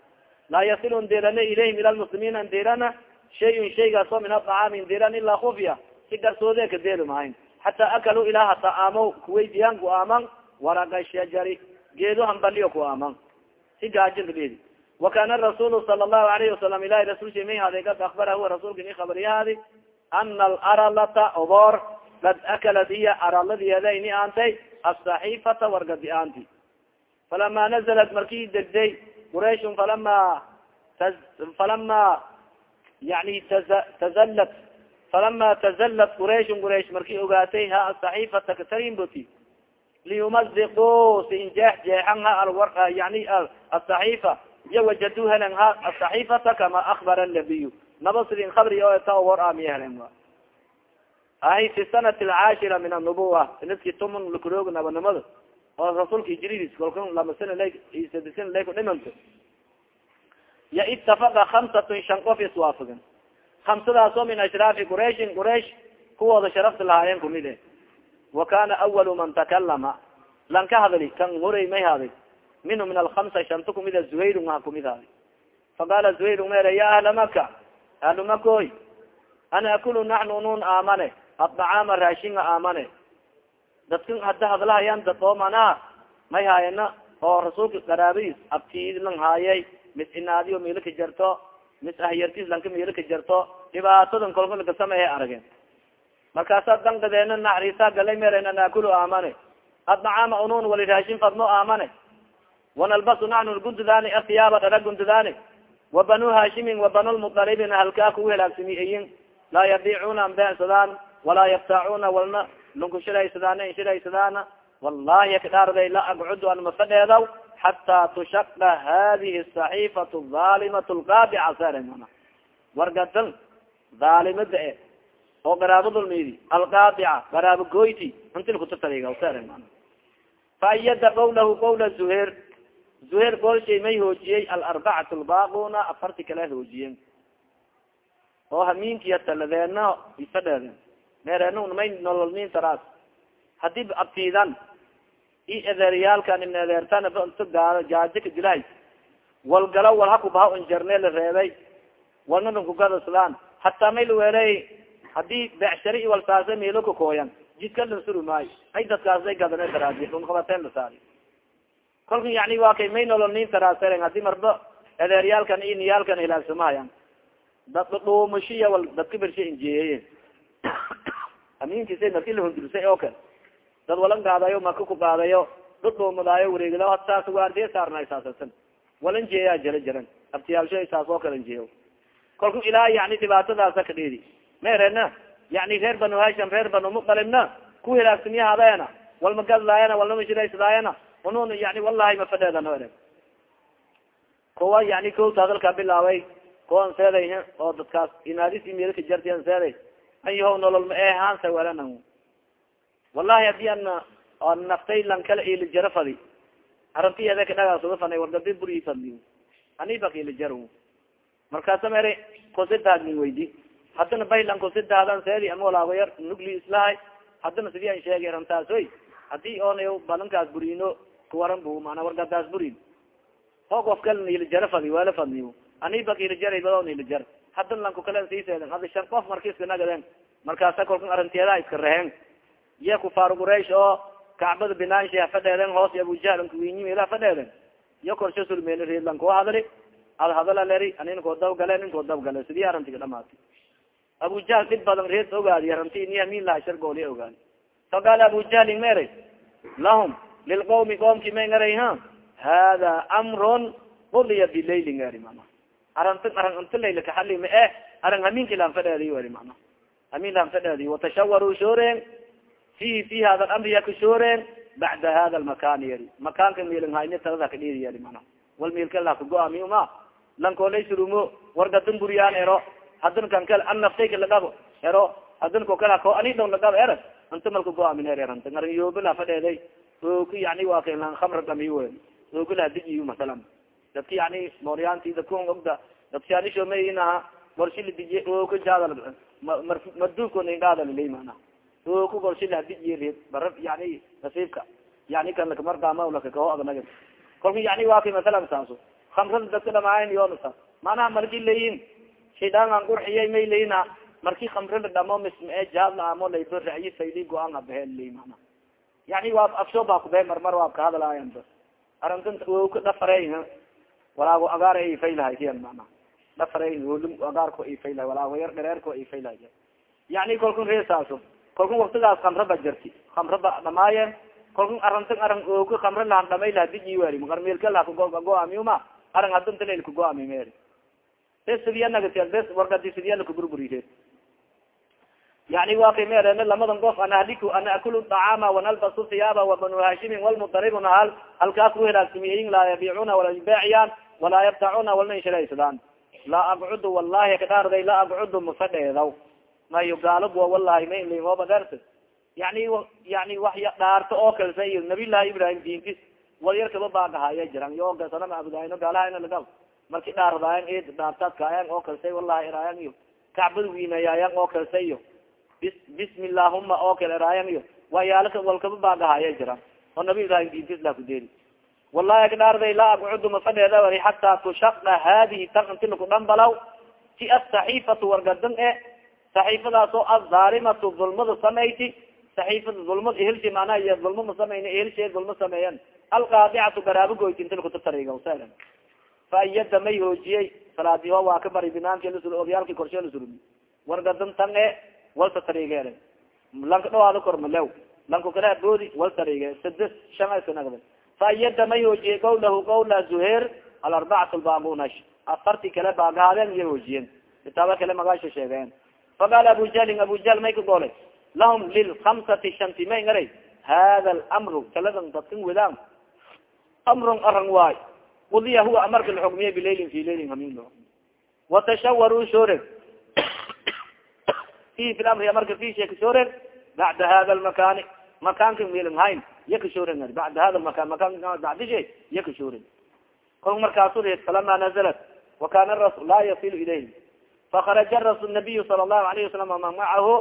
laa yasil ndirana ilayhim ila lmuslimiin ndirana shayun shaygaas oo min aطacaami ndiran ilaa kufya si garsoode kadeeli mahayn xataa akalu ilaa hata aamo kuweydiyan ku aaman waraqa shajari geedo hambaliyo ku aaman si gaajinkadeedi wakana rasuul sala allahu alayhi wasalam ilahi rasulsha may haday kad akbara huwa rasulka ni khabariyahaadi ana alaralata oboor kad akalat hiya araladiyeeda ini aantay asaxiifata wargadi aanti falama nazalat markii degday qurayshun falama falama yani tazallat falama tazallat qurayshun quraysh markii ogaatay ha asaxiifata katarimboti liyumaziqu si injeex jeexan ha alwar yani asaxiifa iyo wajadu helen ha asaxiifata kama akbara nabiy naba sidin kabri o ta war amiya helen ahi fi sanati alcaashira min annubuwa sannadkii tuman lakurooga nabanimada oo rasuulka hijridiis kolka lama sana la sadisana lay ku dhimanta ya itafaka kamsatun shan qof iswaafagan hamsadaasoo min ashraafi qurayshin quraysh kuwooda sharafta lahaayeen kumid e wa kana awalu man takalama lan ka hadli kan horay may haday minhu min alkamsa shanta kumida zuhayrun ha kumid haday faqala zuhayr mere ya ahla maka ahlu makoy ana akulu naxnu nun aamane addacaama raashinga aamane. Dadkan hada hadlahayaan dad oo manaa may haayana oo rasuulka qaraabadiis abtiid lang haayay mis inaadiyo miilo ka jarto mis ahyartiis lanka miilo ka jarto dhibaatadan kolka laka sameeya arageen. Markaasaa dangadeena naxriisa galay meren an akulu aamane addacaama unun wali raashin fadmo aamane wanalbasu naxnu gundudaani athiyaaba dhara gundudaani wa banu haashimin wa banu lmutalibin halkaa kugu helaagsamiiyin laa yabiicuna anbeecsadaan walaa yabtaacuna walna lunkushiraysadaan inshiraysadaana wallahi akdhaarday la agcudu an mafadheedaw xataa tushaqa hadihi saxiifatu dhaalimat lqaabica seremana wargadan dhaalimada e oo garaabadulmidi alqaabica garaabo goyti intil kututaliga seremana faayada qawlahu qawla zuhair zuhair goolshay may hoojiyey alarbacat lbaaquna afarti kale hoojiyen oo hamiinkiya taladeena ifadheeden meereen may nololnin taraas haddii abtiidan i ederyaalkan in edertan nto gaalo jaajika dilahay wal galo wal hakubaha injarne la reebay walnadan kugadaslaan hataa may laweeley haddii becshari i wal saase meelo kakooyan jidka lansuri maayo ay dadkaasay gadane daraadi dhunkabateen lasaari kolka yani waa kay may nololnin taraaseren haddii marba ederyaalkan i niyaalkan hilaagsamahayan dad dhuumashiya wal dadka bersha injeeyey aminkisa marki lahundursay oo kale. Dad walan gaadayo maka ku gaadayo dhudhuumadaayo wareegla hataas waardiya saarnay saasasan walan jeeyaa jara jaran abtiyaalsho saas oo kale jeeyo kolku ilaa yani dhibaatadaasa ka dheedi meerena yani reer banu hasham reer banu muqalibna ku helaagsamyahaadayana walma gadlaayana walnamashiraysadaayana unun yani wallahi mafadheedano kuwa yani kowta hadalkaa bilaabay kuwan seeday oo dadkaas inaadisi meelka jartian seeday. Anyaho nolol ma ehaansa welana wallahi haddii ana naftay lan kala ilijaro fadi aranti ede kadhagaasuga fanay wargadi buri fadli ani bak ilijaro markaasa mere kusidaadmin weydi. Hadana baylan kusidaadan seedi ama walaago yar nugli islahay hadana sidii an sheegay arantaasoy haddii oona balankaas burino kuwaran bu mana wargadaas burin ho of kala ilijaro fadi wala fadni ani bak ilijar badon ilijar hadan lanku kalen siiseeden hada shan qof marki iska nagadeen markaasa kolkan arinteedaa iska reheen. Iya kufaar quraish oo kacbada binaansha hafadheeden hoos abujahl ankuwinyi mela hafadheeden iyo korsho sulmeeni reedlan koo hadali ad hadala leri anin koo dabgale nin koo dabgale sidii arintiga dhamaati abujahl dhib badan reed ogaadi arinti ini amin laha shar gooli ogaadi faqaal abujahlin meray lahum lilqawmi qoomki may ngaray ha hada amrun uliya bilaylin ngari mana arant arang inta layla kaxali ma e arang haminki laan fadheedi wari mana hamin laan fadheedi watashawaruu shooreen fihi fi hada lamri yakashooreen bacda hada lmakan yari makaanka miilin hayni talada kadhiri yari mana wal miilka la kago-ami uma lankoolay surumo wargadan buriyaan ero hadan kan kale an ero hadan ko ko ani dong lagabo inta malka go-amin er eranta ngarin yoobila fadheeday ooku yani waa kan lan khamra dhami wen ookula dijiyu masalan. Dadki yani mooryaanti dadkun ogda dadsianishomayinaha gorshila dijiye ooka jaadal marduko ningaadalilay mana. Ooku gorshila hadijiye bara yani nasiibka yani kan lakamardaama lakakao agnaga kolka yani waa kay masalan saaso kamrada dadka dhamaayan yoonasa manaha marki layin shaydaan an qurxiyay may layina marki kamrada dhamo mismae jaadla amo laydo racyi fayli go'aan abahe lay mana yani waa afsho baa kubahe marmar waa kahadalaayan ba arintan ooka dhafare walaago agaar ifaylahay siyan mana dhafare holim agaarko ifaylahay walaago yar dhareerko ifaylahay yani kolkun reesaaso kolkun waktigaas kamraba jarti kamraba dhamaayeen kolkun arantan arang ooka kamra lahan dhamay laha diji weri makarmeelka laha kago-aamiuma arang hadanta lail kago-ami mer bes sidiya nagatiya bes wargadi sidiya lakaburburihe yani waa kay meerene lamadan qof an ahliku an akulu dacaama wanalbasu hiyaaba wabanu haashimin walmudaribuna hal halkaas ku helaagsamiyeyin laa yabiicuna wala beeciyaan walaa yabtacuna walna inshiraysadaan laa abcudu wallahi kadhaarday laa abcudu mafadheedaw mayo gaalabwa wallahi ma inlingooba dheerta yani yani waxya dhaarto oo kalsa iyo nabiy llahi ibrahim diinkis wal yar kaba jiran yo sanama abudahayno gaalahayna laga marki dhaardaayan ed dhaartaad kaayan oo kalsay wallahi iraayan iyo kacbada wiinayaayan oo kalsa iyo bismi llahuma oo kale eraayan iyo waayaalaka walkaba baagahaya jiraan oo nabi ibrahim diintisla kudeeri wallahi agdhaarday laa agcudu mafadheeda wari xataa tushaka hadihi tan inti laku dhambalaw. Ti asaxiifatu wargadan e saxiifadaas azaalimatu dulmada samayti saxiifada dulmad ihilshi manaa iyo dulma ma samayna ihilshe dulma sameeyan alqaadicatu garaabo goyti inti lakututariga sa faayada may hoojiyey salaadiho waa ka bari binaanki lasur odyaalki korshe lasurudi wargadan tan e walta tarigeere lanka dhawaado kormalew lanku kale boodi wal tarige sades shan sanagda faayada may hoojiyey qawlahu qawla zuhair alarbacatu lbabunash afarti kale baagaadeen iyo hoojiyeen. Kitaaba kale magaasha sheegeen. Faqaala abu jahlin abu jahl may ka goolay lahum lilkamsati shanti may ngaray. Hada lamru kaladan dadkan wedaan amrun aran waay. Udiya huwa amarka laxugmiye bilaylin fi laylin hamin watashawaruu shooreg lamri amarka fi shee kashooreg bacda hada lmakani makaanka milin hayn iya kashooreg bacda hada makan makan bacdishe iya kashooreg kol markaasu falama nazalat wakana rasul laa yasilu ilayhi fakaraja rasul nabiyu sala allahu alayhi wasalam man macahu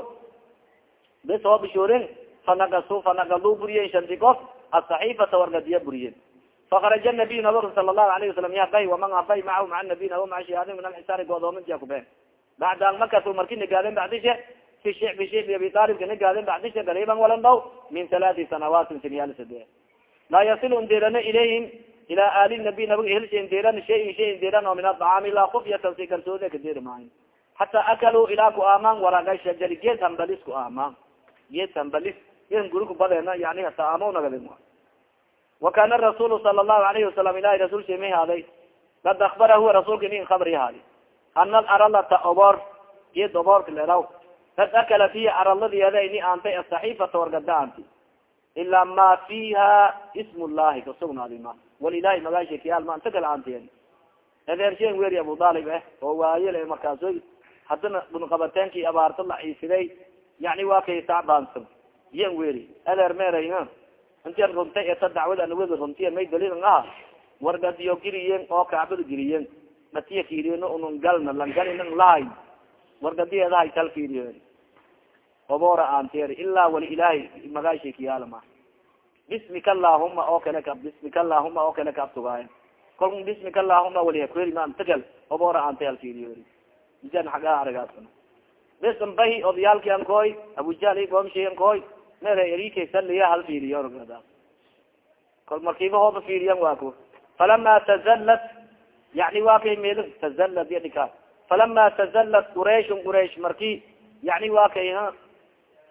bis oo bishooren fanagasu fanagadu buriyen shanti kof asaxiifata wargadiya buriyen fakaraja nabiy nabag sala lahu alayhi wasalam ya bay waman abay macahu maa nabiy nabo maa shihaadin min alxisaari goodoomintia kubeen bacda makatu marki nagaaden bacdishe fi shi fi shi abi talibka nagaaden bacdishe gariiban walan dhaw min halaati sanawaatin sinyaal sade laa yasilu ndeerana ilayhim ila ali nabi nabag helshe ndeeran shayin shay ndeeran oo min adacaami laa kufyatan si kalsoode kadeeri maayo hataa akaluu ilaa ku aamaan waraga shajari geed hambalis ku aamaan geed hambalis geed guriku badeena yani hataa aamo nagade wakana rasuul sala allahu alayhi wasalam ilahi rasul shemay haaday kad akbara huwa rasuulka inin kabri haadi ana alaralata obor geed oboorka leraw kad akala fiha araladeeda ini aantay asaxiifata wargada aanti. Ilaa ma fiha ism llahi kasugnaadi ma. Wal ilahi magaasha kiyaal ma anta kala aantiyen adeershen weri abu dalib eh oo waayel markaasoy haddana dhunqabateenki abaarto la ciifiday yani waa kay tacbaansan iyan weri adeer meeray intian runtay eta dacwada anawada runtiya may daliilan aha wargadiyo giriyen oo kacbada giriyen matiya fiiriyen unun galna langalina lahay. Wargadiyeeda haytal fiiriyen obora aanteer ilaa wali ilahay magaashay kiyaalama bismika allahuma oo kale ka bismika allahuma oo kale ka abtugaaya kolku bismika allahuma wali hakweri ma antagal obora aante hal fiiriyo misan xagaa aragaasana. Besan bahi odayaalkian koy abujali goomshian koy mere erikesaliya hal fiiriyo kol markiiba hooba fiiriyan waa ko falama tazallat yani waa kay mel tazallat yadika falama tazallat qurayshun quraysh marki yani waa kay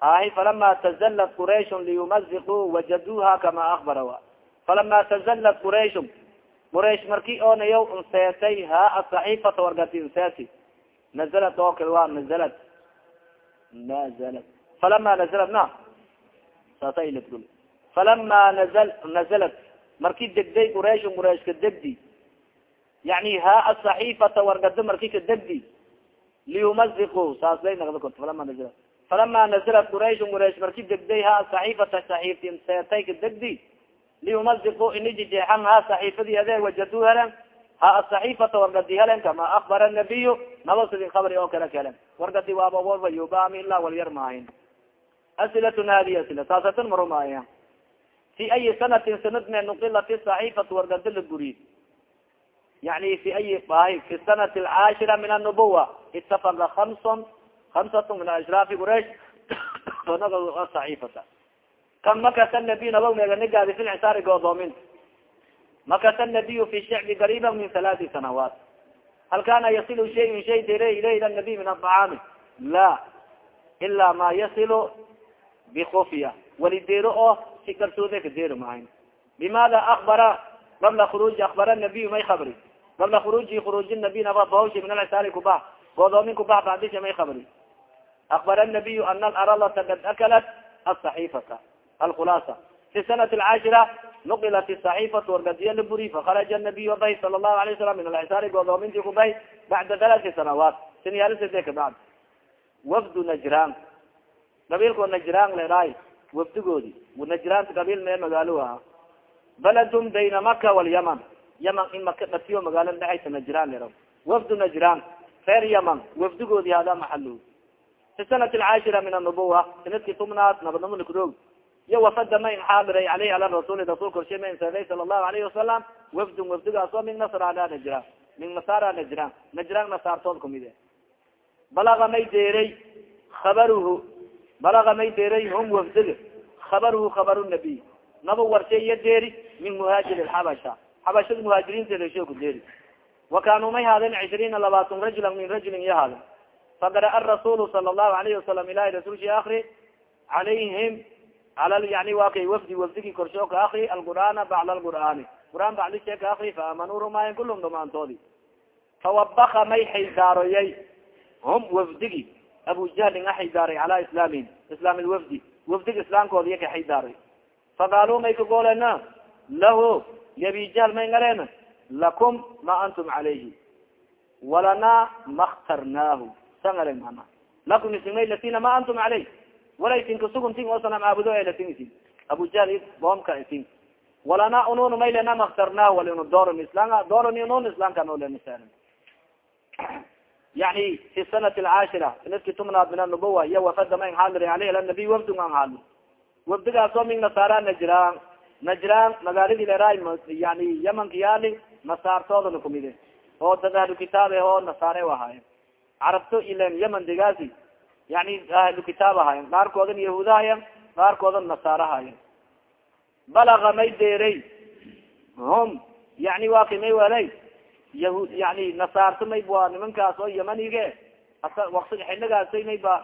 ahi falama tazallat qurayshun liyumaziquu wajaduha kama akbara wa falama tazallat qurayshun quraysh marki oonayo nseetay ha asaxiifata wargati nseeti nazalat oo kale waa nazalat nazalat falama nazalat na saasa ilagul falama nazal nazalat marki degday qurayshun qurayshka degdi yani ha asaxiifata wargado marki ka degdi liyumaziqu saas lay nagda korto falama nazalat falama nazalat qurayshun quraysh marki degday ha asaxiifata saxiifti seetay ka degdi liyumaziqu inijijeexan ha saxiifadi ade wajadu helen ha asaxiifata wargadi helen kama akbara nabiyu naba sidin kabri oo kale ka helen. Wargadi waabawalba yubami ilaa walyar maahin. Asilatun hadi asila saasatan marumaaya. Fi ayi sanatin sanad me nuqilat saxiifatu wargado la guriy yani fi ayi bahi fi sanati alcaashira min annubuwa itafaka hamson hamsatu min ashraafi quraish sonaga saxiifata kan makasa nabiy naba meeganigaadi fi lcisaari goodoomin makasa nabiyu fi shicbi qariiba min halaati sanawaat hal kana yasilu shayun shay dere ilayh ila nabiy min adacaami la ila ma yasilu bikufya walidero oo si kalsoode kadero maahin bimada akbara qabla khuruji akbara nabiy may kabri qabla khuruji khuruji nabiy naba bahawshi min alcisaari kubax goodoomin kubax bacdisha may kabri akbara nabiyu ana alaralata kad akalat asaxiifata alkhulaasa fi sanati alcaashira nuqilat saxiifatu wargadiya laburi fakaraja nabiy bay sala allahu alayh wasalam min alcisaari goodoominti kubay bacda halaati sanawaat siniyaalsade kabacd wafdu najran. Qabiilko najran ledaay wafdigoodi najranta qabiil mee magaalo aha baladun bayna maka walyaman yaman in maka dhatiyo magaalo dhexaysa najran lera wafdu najran reer yaman wafdigoodi hada maxalo fi sanati alcaashira min anubuwa sanadki tubnaad nabadnamo likroog iyo wafada ma in xaadiray aleyhi ala rasuli rasul korshe ma insaday sala allahu alayhi wasalam. Wafdun wafdigaas min nasrana najran min nasara najran najran nasaartood kumide balaga may deeray habaruhu balaga may deeray hum wafdiga habaruhu khabaru nabiy. Naba warshe iyo deeri min muhaajiri xabasha xabashada muhaajiriinteeda sho ku deeri wa kanuu may haadeen cishriina labaatan rajula min rajulin iyo haadeen. Faqara'a rasulu sala allahu alayhi wasalam ilahi rasulshi akri calayhim ala yani wa kay wafdi wafdigi korsho ka akri alqur'aana bacda alqur'aani. Qur'aan bacdishe ka akri faamanuu rumaayan kulum dhamaantoodi fawabaka may xaydaaroyay hum wafdigi abu jahlin a xaydaaray cala islaamihim islaam lwafdi wafdiga islaamkooda ka xaydaaray faqaaluu may kagoolena lahu yabi jahl may ngaleena lakum ma antum calayhi walana ma khtarnaahu sa ngale mana lakum isimay latina ma antum calayh wala isin kasuguntin oo sanam caabudo latin isin abu jahl boomka isin walana unun may lena ma khtarnaahu walinu dooron islam dooroni unun islamka no lenisaaran yani fi sanati alcaashira sanadki tumnaad min anubuwa iyo wafada ma xaadir aleyh ala nabiy wafdun an wafdigaasoo min nasaara najraan najraan magaaladi leraa yani yamanka yaali nasaartoodana kumide oo dad ahlu kitaab oo nasaare ahaayen carabto ilen yaman degaasi yani ahlu kitaab ahaayen qaarkoodan yahuudahayen qaarkoodan nasaare ahaayen balaga may deeray hum yani waa kimay welay yahud yani nasaarta may waa nimankaas oo yamanige wati xiligaasay may ba.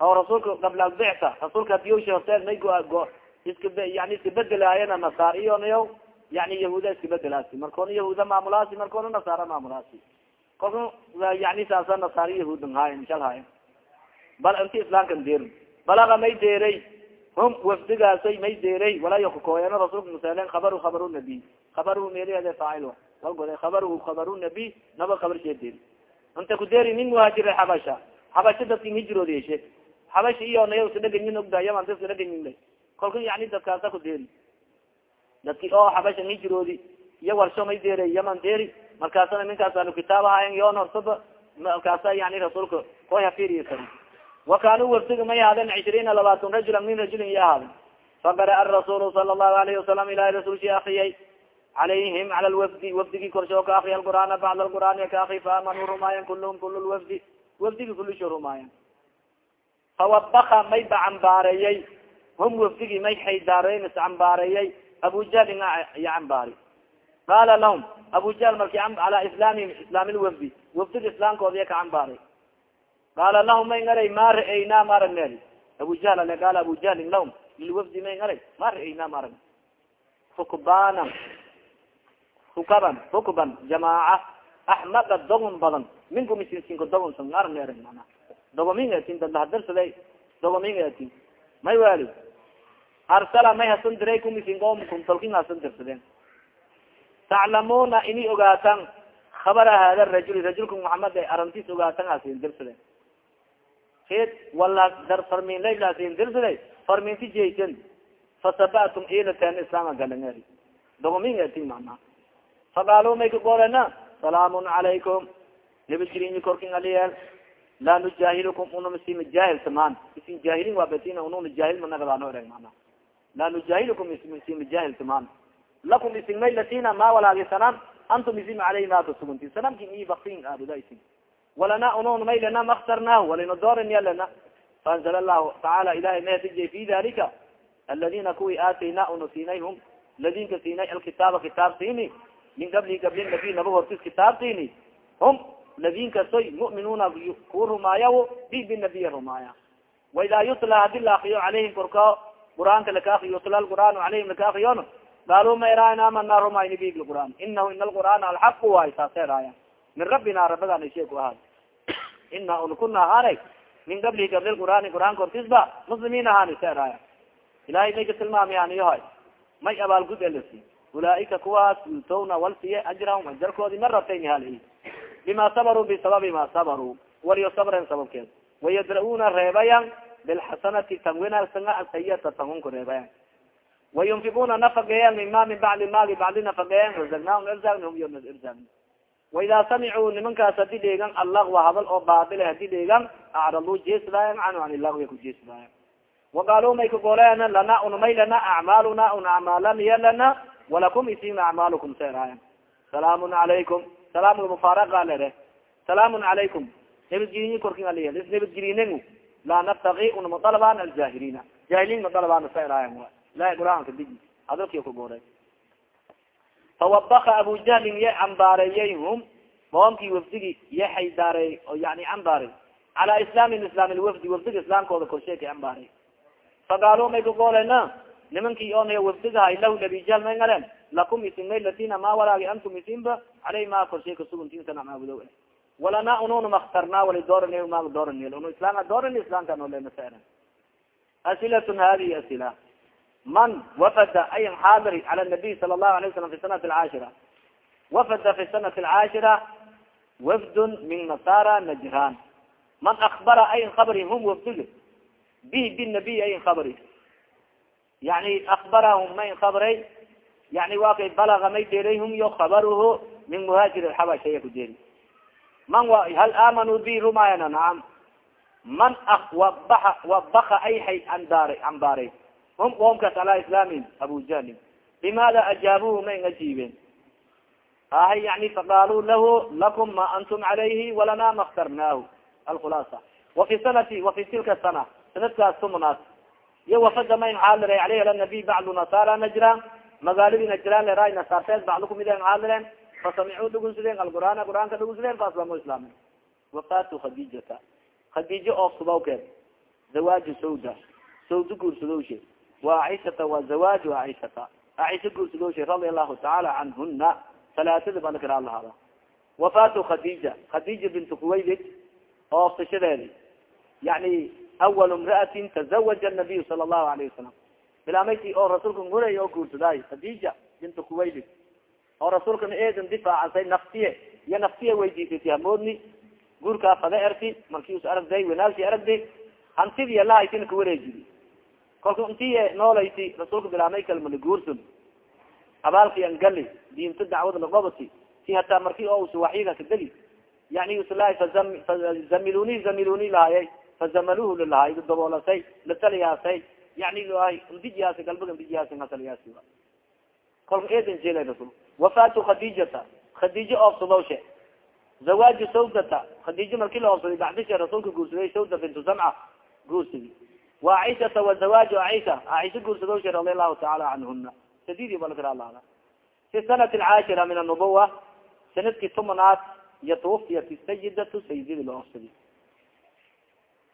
Oo rasuulka qabla albicta rasuulka adiyosha horteen may go iska yani iska bedelaayana nasaar iyonayo yani yahuuda iska bedelaasi. Markoona yahuuda maamulaasi markoona nasaara maamulaasi. Kolka yani saasa nasaari yahuudan haayan shal haayan bal inti islaamkan deer balaga may deeray. Hum wafdigaasay may deeray. Walaa yakukooyano rasuulka masalen kabaru kabaru nabiy kabaru meeliheede faacil walgode kabaru kabaru nabiy naba kabar sheedeeri inta ku deeri nin muhaajira xabasha. Xabasha dadkin hijroodi heshe xabasha iyo nayo isdhaganyin ogda yaman da isdhaganyin kolka yani dadkaasa ku deeri. Dadki oo xabasha hijroodi iyo warsho may deeray yaman deeri. Markaasana ninkaas alu kitaab ahayen yoon horsaba markaasa yani rasuulka koy hafiriy kari wa kanuu wafdiga may ahaadeen cishriina labaatan rajula min rajulin iyo ahaadeen faqara'a rasulu sala allahu alayhi wasalam ilahi rasulshi akriyay calayhim cala lwafdi wafdigi korshoo ka akriya alqur'aana bacda alqur'aani ka akri faamanuu rumaayan kulum kul lwafdi wafdigi kulisho rumaayan fawabaka may ba cambaareeyey hum wafdigi may xaydaareyn is cambaareeyey abu jahlin iya cambaari. Qaala lahum abu jahl marki ala islaamihim islaami lwafdi wafdiga islaamkooda iya ka cambaaray. Qaala lahum may ngaray ma ra'aynaa ma aragneeri abu jahl ale qaala abu jahlin lahum lilwafdi may ngaray ma ra'aynaa ma aragn rukbana rukaban rukban jamaaca. Axmaqa dogon badan. Minkum isinsinka dogonsan ma aragneeri mana dogomin atin dadlahadarsaday dogomin atin may wali arsala may hasan diray kum isinkom tolkin hasan dirsadeen taclamuna ini ogaatan habara hada rajuli rajulka muxamed e arantis ogaatan hasin dirsadeen ed wala dar farmin layl hasin dirsaday farminti jeysan fasabatum ilaten islaama galangeeri dogomin atin mana faqaalu may kagoolena salaamun calaykum nabadgelini korkin aliyeel laa nujaahilukum unama sima jaahil tamaan isin jaahilin waa betina ununa jaahil managadaano ereg mana laa nujaahilukum sima jaahil tamaan lakum isin may latina ma walaagi sanam antum isim aleyhi ma kasugunti sanamki i baktin aabuda isin walana unun may lena makhtarnahu walina doorin lena faanzala allahu tacaala ilahay mahadijay fi dalika aladina kuwi aatayna una siinayhum ladinka siinay alkitaaba kitaab siini min qabli qabli nabi naba hortis kitaab siini hum ladin kasoy mu'minuuna kuwa rumaayaw bi binabiy rumaaya waidaa yutla hadi la akriyo calayhim korka qur'aanka laka akriyo yutla lqur'aan calayhim laka akriyon qaaluu ma eraayn amana rumayni bi lqur'aan inahu ina alqur'aan alxaqu waay saasa eraaya min rabbina rabadan ishe ku ahaad ina un kuna ahaanay min qablihi qabli lqur'aani qur'aanka hortisba muslimiin ahaani sa eraaya ilahay may ka tilmaamayaaniyohay may abaalgud elasi ulaaika kuwaas yutowna wal siye ajrahum ajarkoodi maratayn hal bima sabaruu bisababi ma sabaruu. Waliyo sabren sababkeed. Wayadra-una reebayan bilxasanati tan winaagsan sayata tangunku reebayan wayunfikuna nafaqeeyan mima min bacdi maagi bacdi nafaqeeyan razagnaahum irzagn hum yo irzagn waidaa samicuu nimankaas haddii dheegan allagwa hadal oo baadile haddii dheegan acraduu jeesdaayan canhu an ilagwiya ku jeesdaayan waqaaluu may kagoleana lana unmay lana acmaaluna un acmaalaniya lana walakum isin acmaalukum seeraayan salaamun calaykum salaam mufaaraqa lere salaamun calaykum nabadgeliyi korkin aliya nabadgelinen laa nabtaki unama dalabaan aljaahiliina jaahiliin ma dalabaan seeraayan wa ilahay qur'aanka digi hadalkiya kagolay fawabaka abu jahlin ye cambaareeyey hum qoomkii wafdigi ye xaydaareey oo yani cambaarey cala islaamin islaam lwafdi wafdiga islaamkooda korshe ka cambaarey faqaalu may kagoolena nimankii oonaya wafdigahay lahu nabi jahl may ngalen lakum isinmay latina ma walaagi antum isinba caley ma korshay kasuguntinsana maabudo walana ununa makhtarna wali dooran ma dooran unu islaamka dooran islaamka nolemasaaran asilatun hadihi asila. Man wafada ayan xaadiri cala nabiy sala allahu alay wasalam fi sanati alcaashira wafada fi sanati alcaashira wafdun min nasara najran. Man akbara ayan kabri hum wafdiga bi binabiy ayan kabri yani akbarahum mayn kabray yani wa kay may deeray hum yo kabaruhu min muhaajir alxabash aya ku deeri man hal aamanuu bi rumayana nacam man wabaxa wabaka ay hay andaara cambaaray hum qoomkaas ala islaamin abu jahlin limaada ajaabuhu may ajiibeen ahay yani faqaaluu lahu lakum ma antum calayhi walana ma khtarnaahu alkhulaasa wafi sanati wafi tilka sana. Sanadkaas tumanaad iyo wafada mayn xaaliray aleyh ala nabiy bacdu nasara najran. Magaaladi najran lera nasaarteed bacdu kumid xaaliren fasamicuu dhugunsideen alqur'aana qur'aanka dhugunsideen faaslamu islaamin wafatu khadijata khadiijo oo subawkeed zawaaju sawda sawda guursadowshe wa aishata wa zawaaju aishata aisha guursadowshe radia allahu tacaala canhuna salaatada baa lakara lahaada wafatu khadija khadija bintu kuwaylid oofsashadeedi yani awal imra'atin tazawaja nabiy sala allahu alayhi wasalam bilaamayti oo rasuulka nguray oo guursadaay khadija bintu kuwaylid oo rasuulkana eedan difaacasay naftiye iyo naftiya weydiisati hamoodni guurkaa fada erti marki us aragday wanaalsi aragday hantidiya lahaytina kawareejidi kolka intiye noolayti rasuulka bilaamay kalmana guursun abaalki an gali diinta dacwada lagobati si hataa marki oo us waxyiga kadegi yani uslahay fazamiluni zamiluni lahayay fazamaluhu lalahay daboolasay lataliyaasay yani ndijiyaasa galbaga ndijiyaasa hataliyaasi kolka eedan jeelay rasul wafatu khadijata. Khadijo oofsadowshe zawaaju sawdata. Khadijo marki la oofsaday bacdishe rasuulka guursaday sawda bintu zamca guursadi wa aishata wa zawaaju aisha. Aisha guursadowshe radi allahu taala canhuna sadidi balakaraalaada fi sanati alcaashira min anubuwa sannadkii tumanaad iyo twafiyat sayidatu sayididi la oofsadi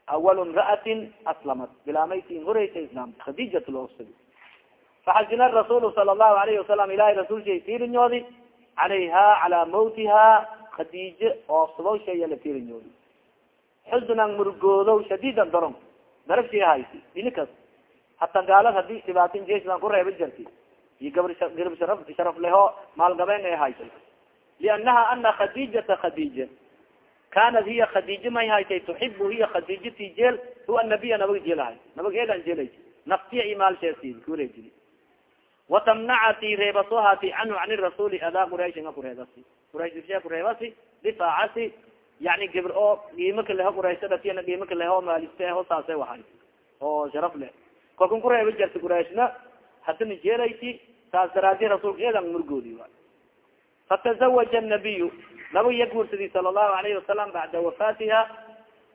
awal imra'atin aslamat. Bilaamaytin horeysa islaamta khadijat la oofsadi faxasina rasuul sala allahu alayhi wasalam ilahay rasuulshay tirinyoodi calayha calaa mawtiha khadiije oofsadow shaya la tirinyoodi xusnan murgoodow shadiidan daron darabshay haysi dinikas hata gaalad haddii ku reeba jarti iyo gabr garab sharaf sharaf leho maalgabeen ay haysay liannaha ana khadijata khadija kanat hiya khadija may haytay tuxibu hiya khadija ti jeel huwa nabiya nabag jeelahay nabag jeelay naftiya i maalsheesi kureejidi watamnacati reebasohati canhu can rasuli adaa qurayshinga kureebasi qurayshshe kureebasi difaacasi yani gibr oo qiimo kaleho qurayshadatiana qiimo kaleho maalisteho saase wahay oo sharaf leh kalkun kureeba jarta qurayshna hadana jeelayti saas daraadi rasuulka eedan murgoodi waay fatazawaja nabiyu naba iya guursadii sala allahu alayhi wasalam bacda wafatiha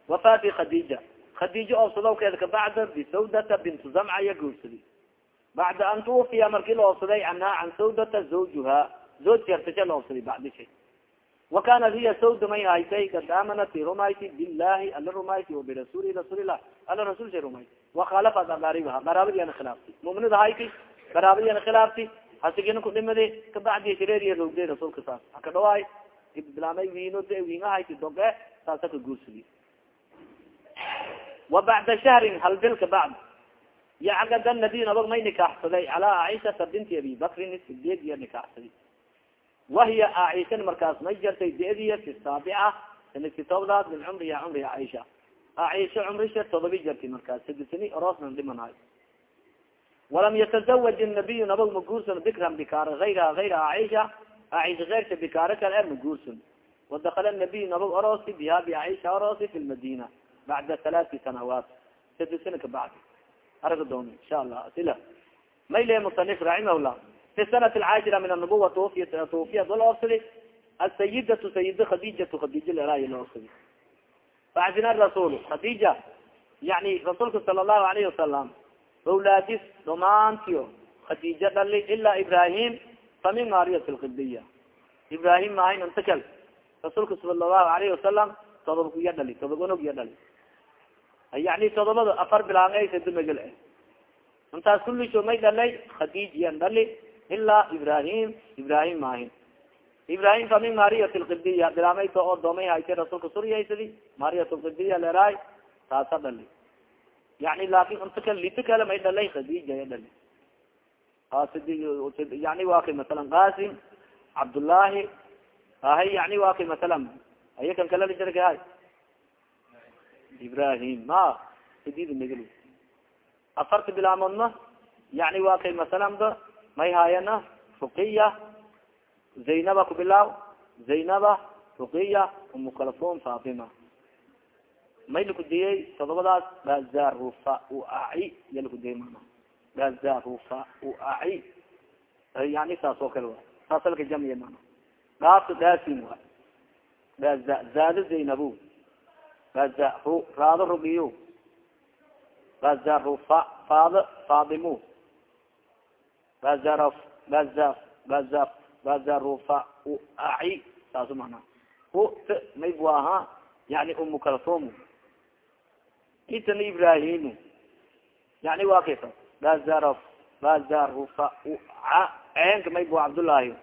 wafati khadija khadija oobsadowkeeda kabacda bisawdata bintu zamca iya guursadi bacda an tuufiya markii la oobsaday canha can sawdata zawjuha zawjki hartasha la oobsaday bacdishay wa kanat hiya sawda may haytay kad aamanat rumayti billahi ala rumayti wabirasuli rasuulilah ala rasulsha rumayt wakhalafat aqaaribaha qaraabadiana khilaaftay muminada hayti qaraabadiana khilaafti hasigina kudhimadi kabacdi shareeriya rogday rasuulka saas haka dhawaay bilaamay wiino de wiinga hayti doge saasa ka guursadi wa bacda shahrin hal bil yacgada nabiy nabag may nikaaxsaday calaa aishata binti abi bakrin sideed iya nikaaxsaday wahiya aishan markaas may jartay deediya fi saabica sanadki tobdaad min cumriha cumriha aisha aisha cumrisha todobi jartay markaas sadisani oroosnan dhimanahay walam yatazawaj nabiyu nabag ma guursan bikran bikaar ayraha ayra aisha aisha keyrka bikaaro kale e maguursan wadakala nabiy nabag oroosi biha biaisha oroosi fi lmadina bacda halaati sanawaat sadi sana kabacdi araga doon insha allah. Sila mayle musanif raximah llah fi sanat alcaashira min anubuwa tufiya tuufiyad wala ofsadi asayidatu sayida khadijatu khadija leraay la ofsadi faazina rasul khadija yani rasuulka sala allahu alayhi wasalam awlaadis dhamaantiyo khadija dhali ila ibrahim famin mariyat lkibiya ibrahim maahayn intakal. Rasuulka sala allahu alayhi wasalam todoba kuya dhali ya dhali yani todobada afar bilaangasdumagel eh intaas kulisho may dhalay khadijiyan dhali ilaa ibrahim ibrahim maahin. Ibrahim fa min mariyat lkibiya bilaameyta oo doomay haytay rasuulka suryaysadi mariyat lkibiya leeraay taasa dhali yani laakin inta kal lita kale may dhalay khadija dhali yani waa kay masalan qasim cabdullahi ahay yani waa kay masalan aya kan kala jarkahay ibrahim. Ma sadid nagl afarta bilaamoodna yani waa kay masalan ba may haayana ruqiya zaynaba kubilaaw zaynaba ruqiya umukalafon fatima may lakudiyey todobadaas bazarufa uaci ya lakudiyey mana bazarufa uaci yani saas oo kale wa saasalka jamya mana dhaafta dhaasin wa baza zaado zaynabu baza ru raado rugiyo bazarufa faado faadimu bazaraf baza baza bazarufa uaci saasu mana u t may bu ahaa yani umu kalfom itana ibrahimu yani waa kaysa bazaraf bazarufa uca eenka may bu cabdullaahi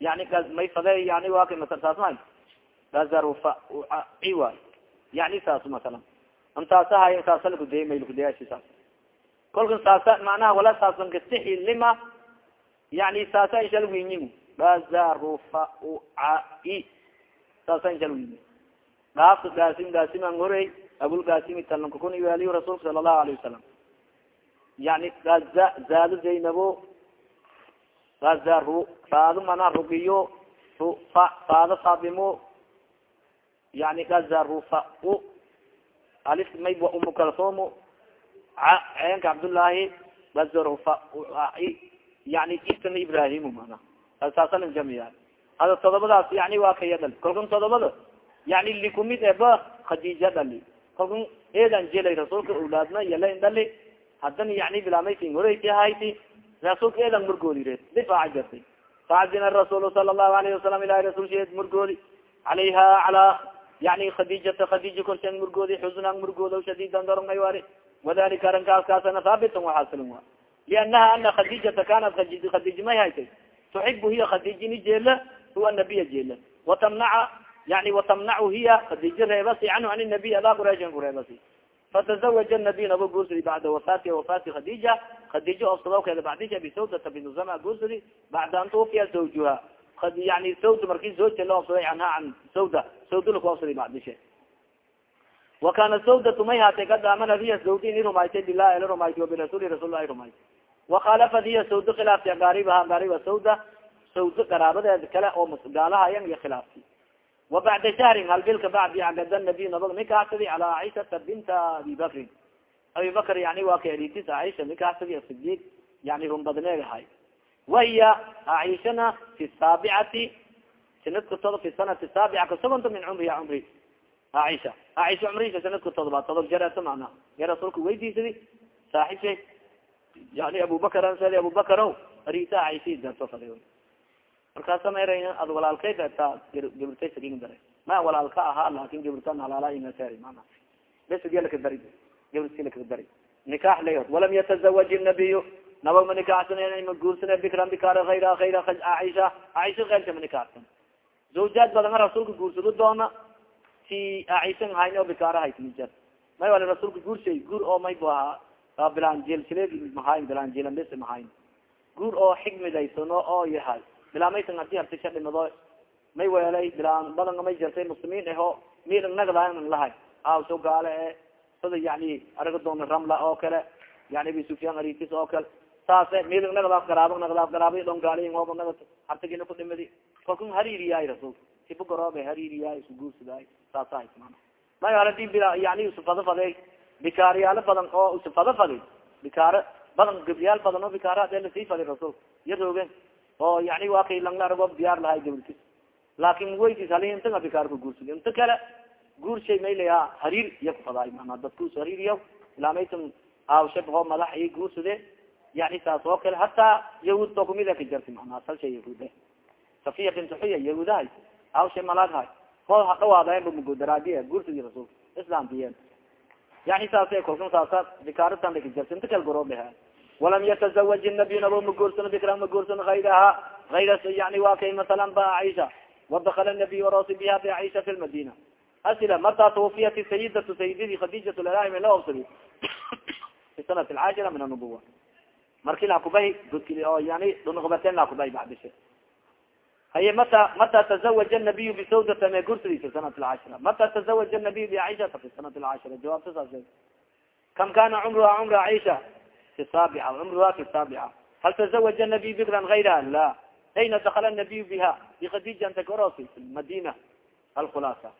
yani may fade yani waa kay saas ma bazarufa ucaci waay yani saasu masalan intaasa hay saasa lakudeyay may lakudeyashi saas kolkan saasa macnaha wala saasan kastixi lima yani saasa inshal winyin bazarufa ucai saasa inshal winyin dhaafta gaasim gaasiman horey abulgaasimi talankakun iwaaliyo rasuulka sala allahu alayh wasalam yani gaza zaado zaynabo gaza ru mana rugiyo ru fa faado yani gaza rufa u alif may umu kalsomo ca ceenka cabdullaahi gaza rufa uai yani itana ibrahimu mana. Saasalan jamiya hada todobadaas yani waa kaya dhal kolkan todobada yani likumid eba khadija dhali kalkun eedan jelay rasuulka awlaadna yalayn dhali haddana yani bilamaysin horeyti hayti rasuulka eedan murgoodi re difaaca jartay faazina rasuul sala allahu alayhi wasalam ilahi rasulsheed murgoodi calayha calaa yani khadijata khadija korshen murgoodi xusnan murgoodo shadiidan darongay wari wadalika arinkaas kaasana haabitan waxaasilin wa liannaha ana khadijata kanat khadija may haytay tuxibu hiya khadijini jeela huwa nabiya jeela watamnaca yani watamnacu hiya khadija reebasi canhu an nabiy ada qurayshan kureebasi fatazawaja nabiy nabo guursadi bacda wafaati wafaati khadija khadija ofsadowkeeda bacdisha bisawdata binu zama guursadi bacda an tuufiya zawjuha ad yani sawd marki soo jelosua anha an sawda sawdulakaosri macdishe wa kana sawdatu may haatay kad amanad hiya sawd ini rumaytay bilah ila rumaytay wabirasuli rasul ay rumaytay wakhalafad hiya sawd khilaaftay gaaribaha gaariba sawda sawd qaraabadeed kale oo gaalahayan iyo khilaaftay wa bacda shahrin halbilka bacdi agada nabiy nabag nikaxsadi calaa caaishata binta abi bakrin abi bakr yani waa ka elits caaisha nikaxsadi sidiq yani runbadneegahay wahiya aishana fi saabicati sanadka todo fi sanati saabica kasabanta min cumriha cumri aisha aisha cumrisha sanadka todoba todob jareeto macna ya rasuulka weydiisadi saaxibsha yani abubakr ansadi abubakar o arisa aisha darto fada markaasa ma era ad walaalkay ta gabirtay sakin dara ma walaalka ahaa laakin gabirtan halaala inasari mana bes gelaka dari gabirtilaka dari nikaax layo walam yatazawaji nabiyu nabag ma nikaxsan ma guursane bikran bikaara ayra ayra aisha aisha keyrka ma nikaxsan zawjaad badana rasuulka guursado doona si aishan hayn oo bikaara haytmija may wala rasuulka guurshay guur oo may bu ahaa bilaan jeelsileed mahayn bilaan jeelan bes mahayn guur oo xigmidaysano oo yahay bilamaysan haddii hartisha dhimado may weelay bilaan badan may jartay muslimiin aho milang nagdan lahay aw so gaale e sida yani araga doona ramla oo kale yani abi sufyaan aritis oo kale saase midig nagdaas garaabo nagdaas garaaba dhon gaaliy hooba nagad hartagina ku dhimadi kalkun hariiriyaay rasulka siba garoobe hariiriyaay isku guursidaay saasa mana may aladi yani isu fado faday bikaaryaalo badan oo isu fado faday bikaaro badan gabyaal badan oo bikaara adee la sii faday rasulka iyo roogen oo yani waa langla aragoo diyaar lahay gabalkis laakin weytis hali intaga bikaar ku guursida inta kale guur shay maylayaa hariir iya kufadaay mana dadkus hariiriya ilamaytum aawshabho madax i guursade yani saas oo kale hataa yahuud to kumida ka jarti mana salsha yahuud safiya bint xuya yahuudahay awsha malaghay hoo hadhawaadaenba mugodaraadiya guursadi rasuulka islambiyen yani saasa kolkan saasa bikaaritan laka jarti inta kale goroobeha walam yatazawaj nabiy nabo maguursano bikra maguursano ayraha ayra yani waa kay masalan ba aisha wadakala nabiy warosi biha bi aisha fi lmadina asila mata twafiyat sayidatu sayididi khadijat lalahi la obsadi fi sanat alcaashira min anubuwa marki lakubah yani dhunqbaten lakubah babishe haye mata mata tazawaja nabiy bisawdata me gursadi fi sanat mata tazawaja nabiy bicaishata fi sanat lcashra jawaabta saas kam kana cumruha cumra caisha fi saabica cumruha fi saabica hal tazawaja nabiy bikran gayraha la. Ayna dakala nabiy biha? Bikadija antakoros madina alkhulaasa.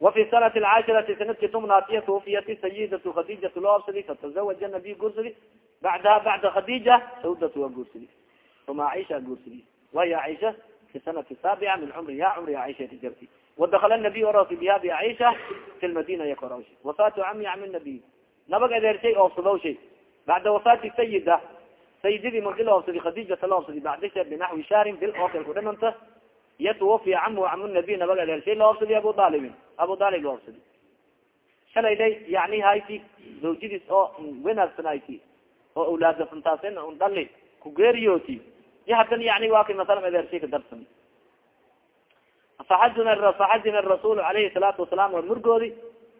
Wafi sanat lcashrati sanadki tubnaatiya tuufiyati sayidatu khadijat loo fatazawaja nabiy gursadi bacdaha bacda khadija sawdat waa guursadi uma caisha guursadi waya caisha fi sanati saabica min cumriha cumriha caisha ka jarti wadakala nabiy orosi biha bi caisha fi lmadina yakorosh wafaatu cami cami nabiy nabag adeershay oobsadow shay bacda wafaati sayida sayidadii marki la oobsadi khadijata la oobsadi bacdisha binaxwi shahrin bil kudhimanta iyo tuwafiya camu camu nabiy nabag adeershay la oobsadi abu dalibin abu dalib la oobsadi shalay day yani hayti oo wanaagsan hayti oo awlaada fantaasin un dhali ku geeriyooti. Iyo hadan yani waa kay masalan adeershay ka darsan. Faxajina rasuul alayhi salaatu wasalaam war murgoodi.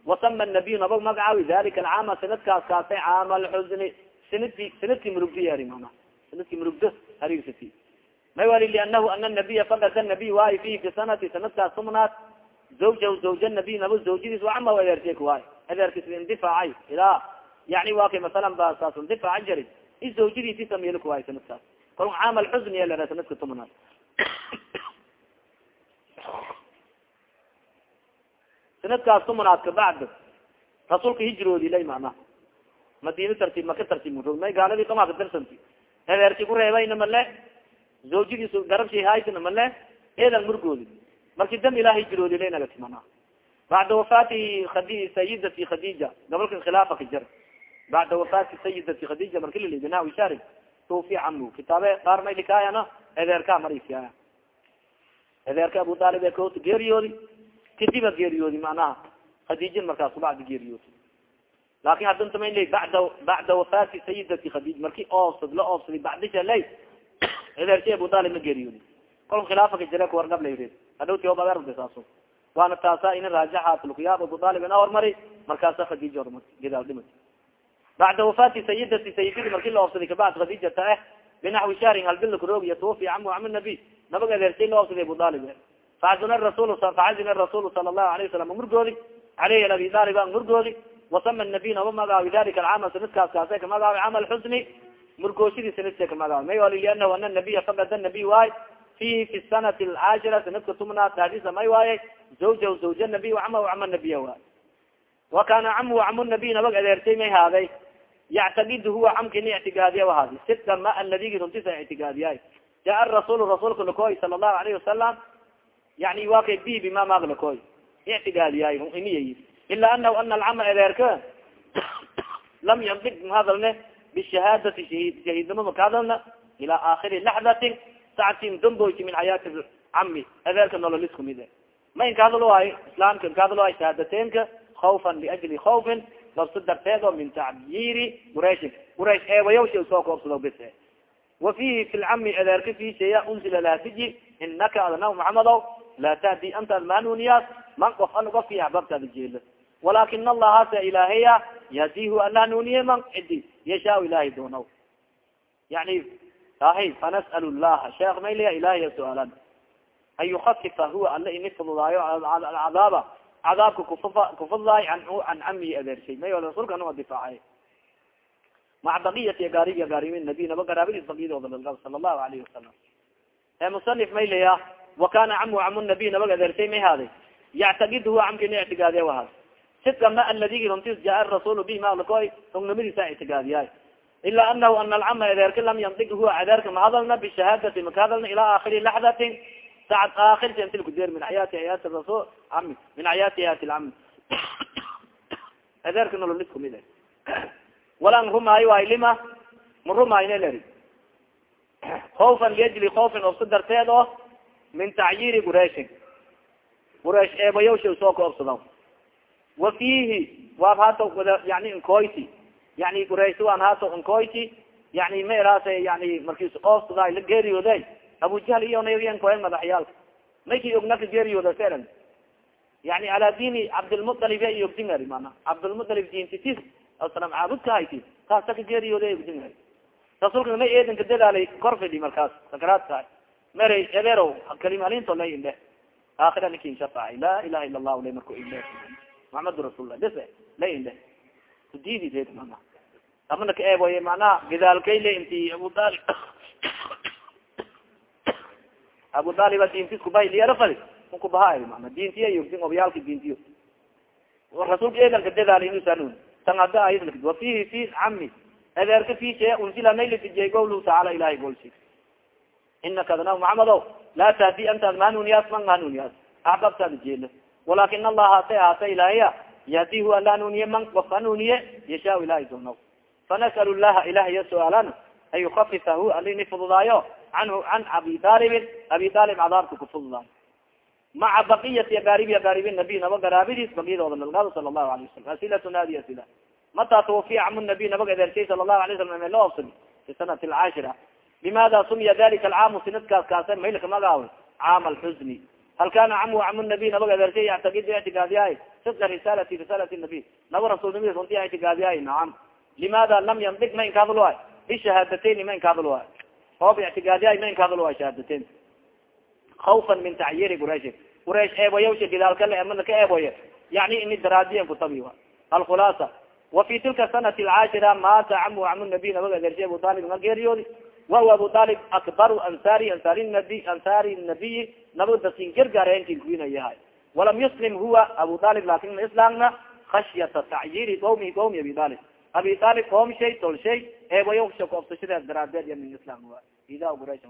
Wasama nabiy nabag magacaawi dalika alcaama sanadkaas kaasay caama alxusni sanadki sanadki murugda yari mana sanadki murugda hariirsati may wali lianahu ana nabiya fakada nabiy waayo fihi fi sanati sanadkaas sumnaad. Zawja zawja nabiy naba zawjadiis waama adeershay kuwaay adeerkis indifaacay ilaa yani waa kay masalan ba saas indifaaca jari i zawjadiisi sameyl kuwaay sanadkaas kal caam alxusni yalera sanadka tumnaad sanadkaas tumnaad kabacd rasuulka hijroodi lay macnaha madina tartiib maka tartiib muro may gaaladii kamaa kadarsanti adeerki ku reebayna male zawjadiis garabshi haysna male eedan murgoodi marki dam ilaa hijroodi lay nagati mana bacda wafaati sayidati khadija gabalkan khilaafa ka jar bacda wafaati sayidati khadija marki lilibinawi shari tufi camu kitaabe qaar may dhikaayana adeerka marisiya adeerka abu dalib e koota geeriyoodi kadiba geeriyoodi macnaha khadijin markaas kubacdi geeriyoodi laakin hadanta ma la bada bacda wafaati sayidati khadija marki oobsad la oobsadi bacdisha lay adeerki abu dalib ma geeriyoodi kolka khilaafa ka jira kuwargab layred hadhowti ob adeerda saaso waana taasa ina raajaxaat abu dalib ina hormari markaasa khadija hormar gidaal dhimati bacda wafaati sayidati sayididi marki la oobsaday kabacd khadijata eh binaxwi shahrin halbila kuroogiya tuwafi camu cam nabiy nabag adeersay la oobsaday abu dalib faazina rasul faazina rasuul sala allahu alayh wasalam murgoodi aleyhi abi dalib an murgoodi wasama nabiy naba magaawi dalika alcaama sanadkaas kaase ka magaawi cama alxusni murgooshadii sanadse ka magaawi may wali lianahu ana nabiya fakada nabiy waay fihi fi sanati alcaashira sanadka tumnaad daadisa may waaye zawja zawja nabiy cama cama nabiya waay wa kana camu camu nabiy nabag adeersay may haaday yactaqid huwa camkini ictigaadiya wahaadi sidka ma nabigi runtisa ictigaadiyaay jaa rasuul rasuulka lakoy sala allahu alayhi wasalam yani wa kay bi bima maag lakoy ictigaadiyaay iniyayi ila ana alcama adeerka lam yandig mahadalne bishahaadati shahid shahiidnimo makahadalna ila aakhiri laxdatin sactin damboyti min xayaati cami adeerka nololisku mide ma in kahadalo ay islaamka kahadalo ay shahaadateynka haufan liajli haufin labso darteed oo min tacbiiri qurayshi quraysh eewayaw soo koobsado bis wa fihi fi lcami adeerka fi shaya unzila laatiji inaka adna maxamedow laa tahdi anta almanuniyaas man qof an gofki axbabtaada jeelo walakin allaha sa ilaahaya yahdihu allah nuniye man cidi yashaa ilahay doonaw. Yani ahi fanas'al llaha sheekh mayliya ilahiya su'aalan an yukafifa huwa ala ini fududaayo cadaaba cadaabka kufa kufudlaay an can camihi adeershay may rasuulka anua difaacay maca bakiyati gaaribiya gaaribi nabiy naba garaabadiis bakiyadooda lalgab sala allahu alayhi wasalam ee musanif maylaya wa kana camu camu nabiy nabag adeersay may haaday yactaqid huwa ictigaadiya wahaad sidka ma aladigi runtis jaa rasuul bi malkoy rungnimadiisa ictigaadiyaay ila anahu ana alcama adeerka lam yandig huwa adeerka mahadalna bishahaadati makahadalna ila akhiri laxdatin sacad aakirta inti lakudeer min ayaati ayaati rasul ami min ayaati ayaati lcami adeerka nololis kumid walan rumaayo waay lima ma rumaayne leri ofan liajli ofin obsa darteed oo min tacyiri gureeshin gureesh eebayawsha soo koobsada wa fihi waab haato yani inkoyti yani gureys waan haato inkoyti yani ma eraas yani markis oobsada la abujahl iyo nayankoen madaxyaalka mayki ognaka geeriyooda seran yani ala dini cabdilmualib ya iogdingari mana cabdilmualib dintitis aslam caabudka hayti taasa ka geeriyooda ogdingari rasuulka ma eedanka dadaalay kor fidhi markaas sakaraadka mera ebeero kalimalinto la indhe. Aakhira ninkin shafacay laa ilaha ila allahu la marku indhe muhamadu rasuullah bes la indhe. Kudidid mana amana ka eeboye manaha gidaalkay le abu dalib abu daliba dintis kubay liyara fadi unkubaha mana yogdin obyaalka dintiyo rasuulka eedanka dadaalay inusanun tan hadda ayad wa fihi fi cami adeerka fi shee unsila naylidijey gowluhu tacaala ilahay golsi inaka adna muxamadow laa tahdi antaad mahanuniyaas man mahanuniyaas axbabtaada jeela walakin allaha ata aata ilahiya yahdi hu ala man of hanuniye yashaa ilahay doono fanasal llaha ilahaya su'aalan an yukafifa hu alini fududaayo anhu can abi alibin abi alib cadaabka kufududaayo maca bakiyati agaaribi agaaribi nabiy naba garaabidiis bakiyadooda nalgaado sala allahu alayh wasalam asilatun hadi asila mata twafiya camu nabiy nabag adeershay sala allahu alay slam loo obsadi fi sanati alcaashira bimada sumiya dalika alcaamu sinadkaas kaasa maylka magaawe caam alxusni hal kana camu camu nabiy nabag adeershay yactagid ictigaadiyahay sidka risaalati risaalati nabiy naba rasuulnimadi runti ictigaadiyahay nacam limada lam yandig ma inkahadloay bishahaadateyn ma inkahadloay oob ictigaadiyahay ma inkahadloay shahaadateyn awfan min tacyiri quraish quraish eeboyawsha gidaalkale amana ka eeboye yani ini daraadiyan kutabi alkhulaasa wafi tilka sanati alcaashira maata camu camu nabiy nabag adeershay abu talib nga geeriyoodi wahuwa abu talib akbaru ansari ansari nabi ansari nabiyi nabag dasin gargaareenkin kuinayahay walam yuslim huwa abu talib laakiin ma islaamna khashyata tacyiri qawmi qawmi abi talib abi talib qoom shay tol shay eebayo koobsashadeed daraadeed ya min islam ida quraysh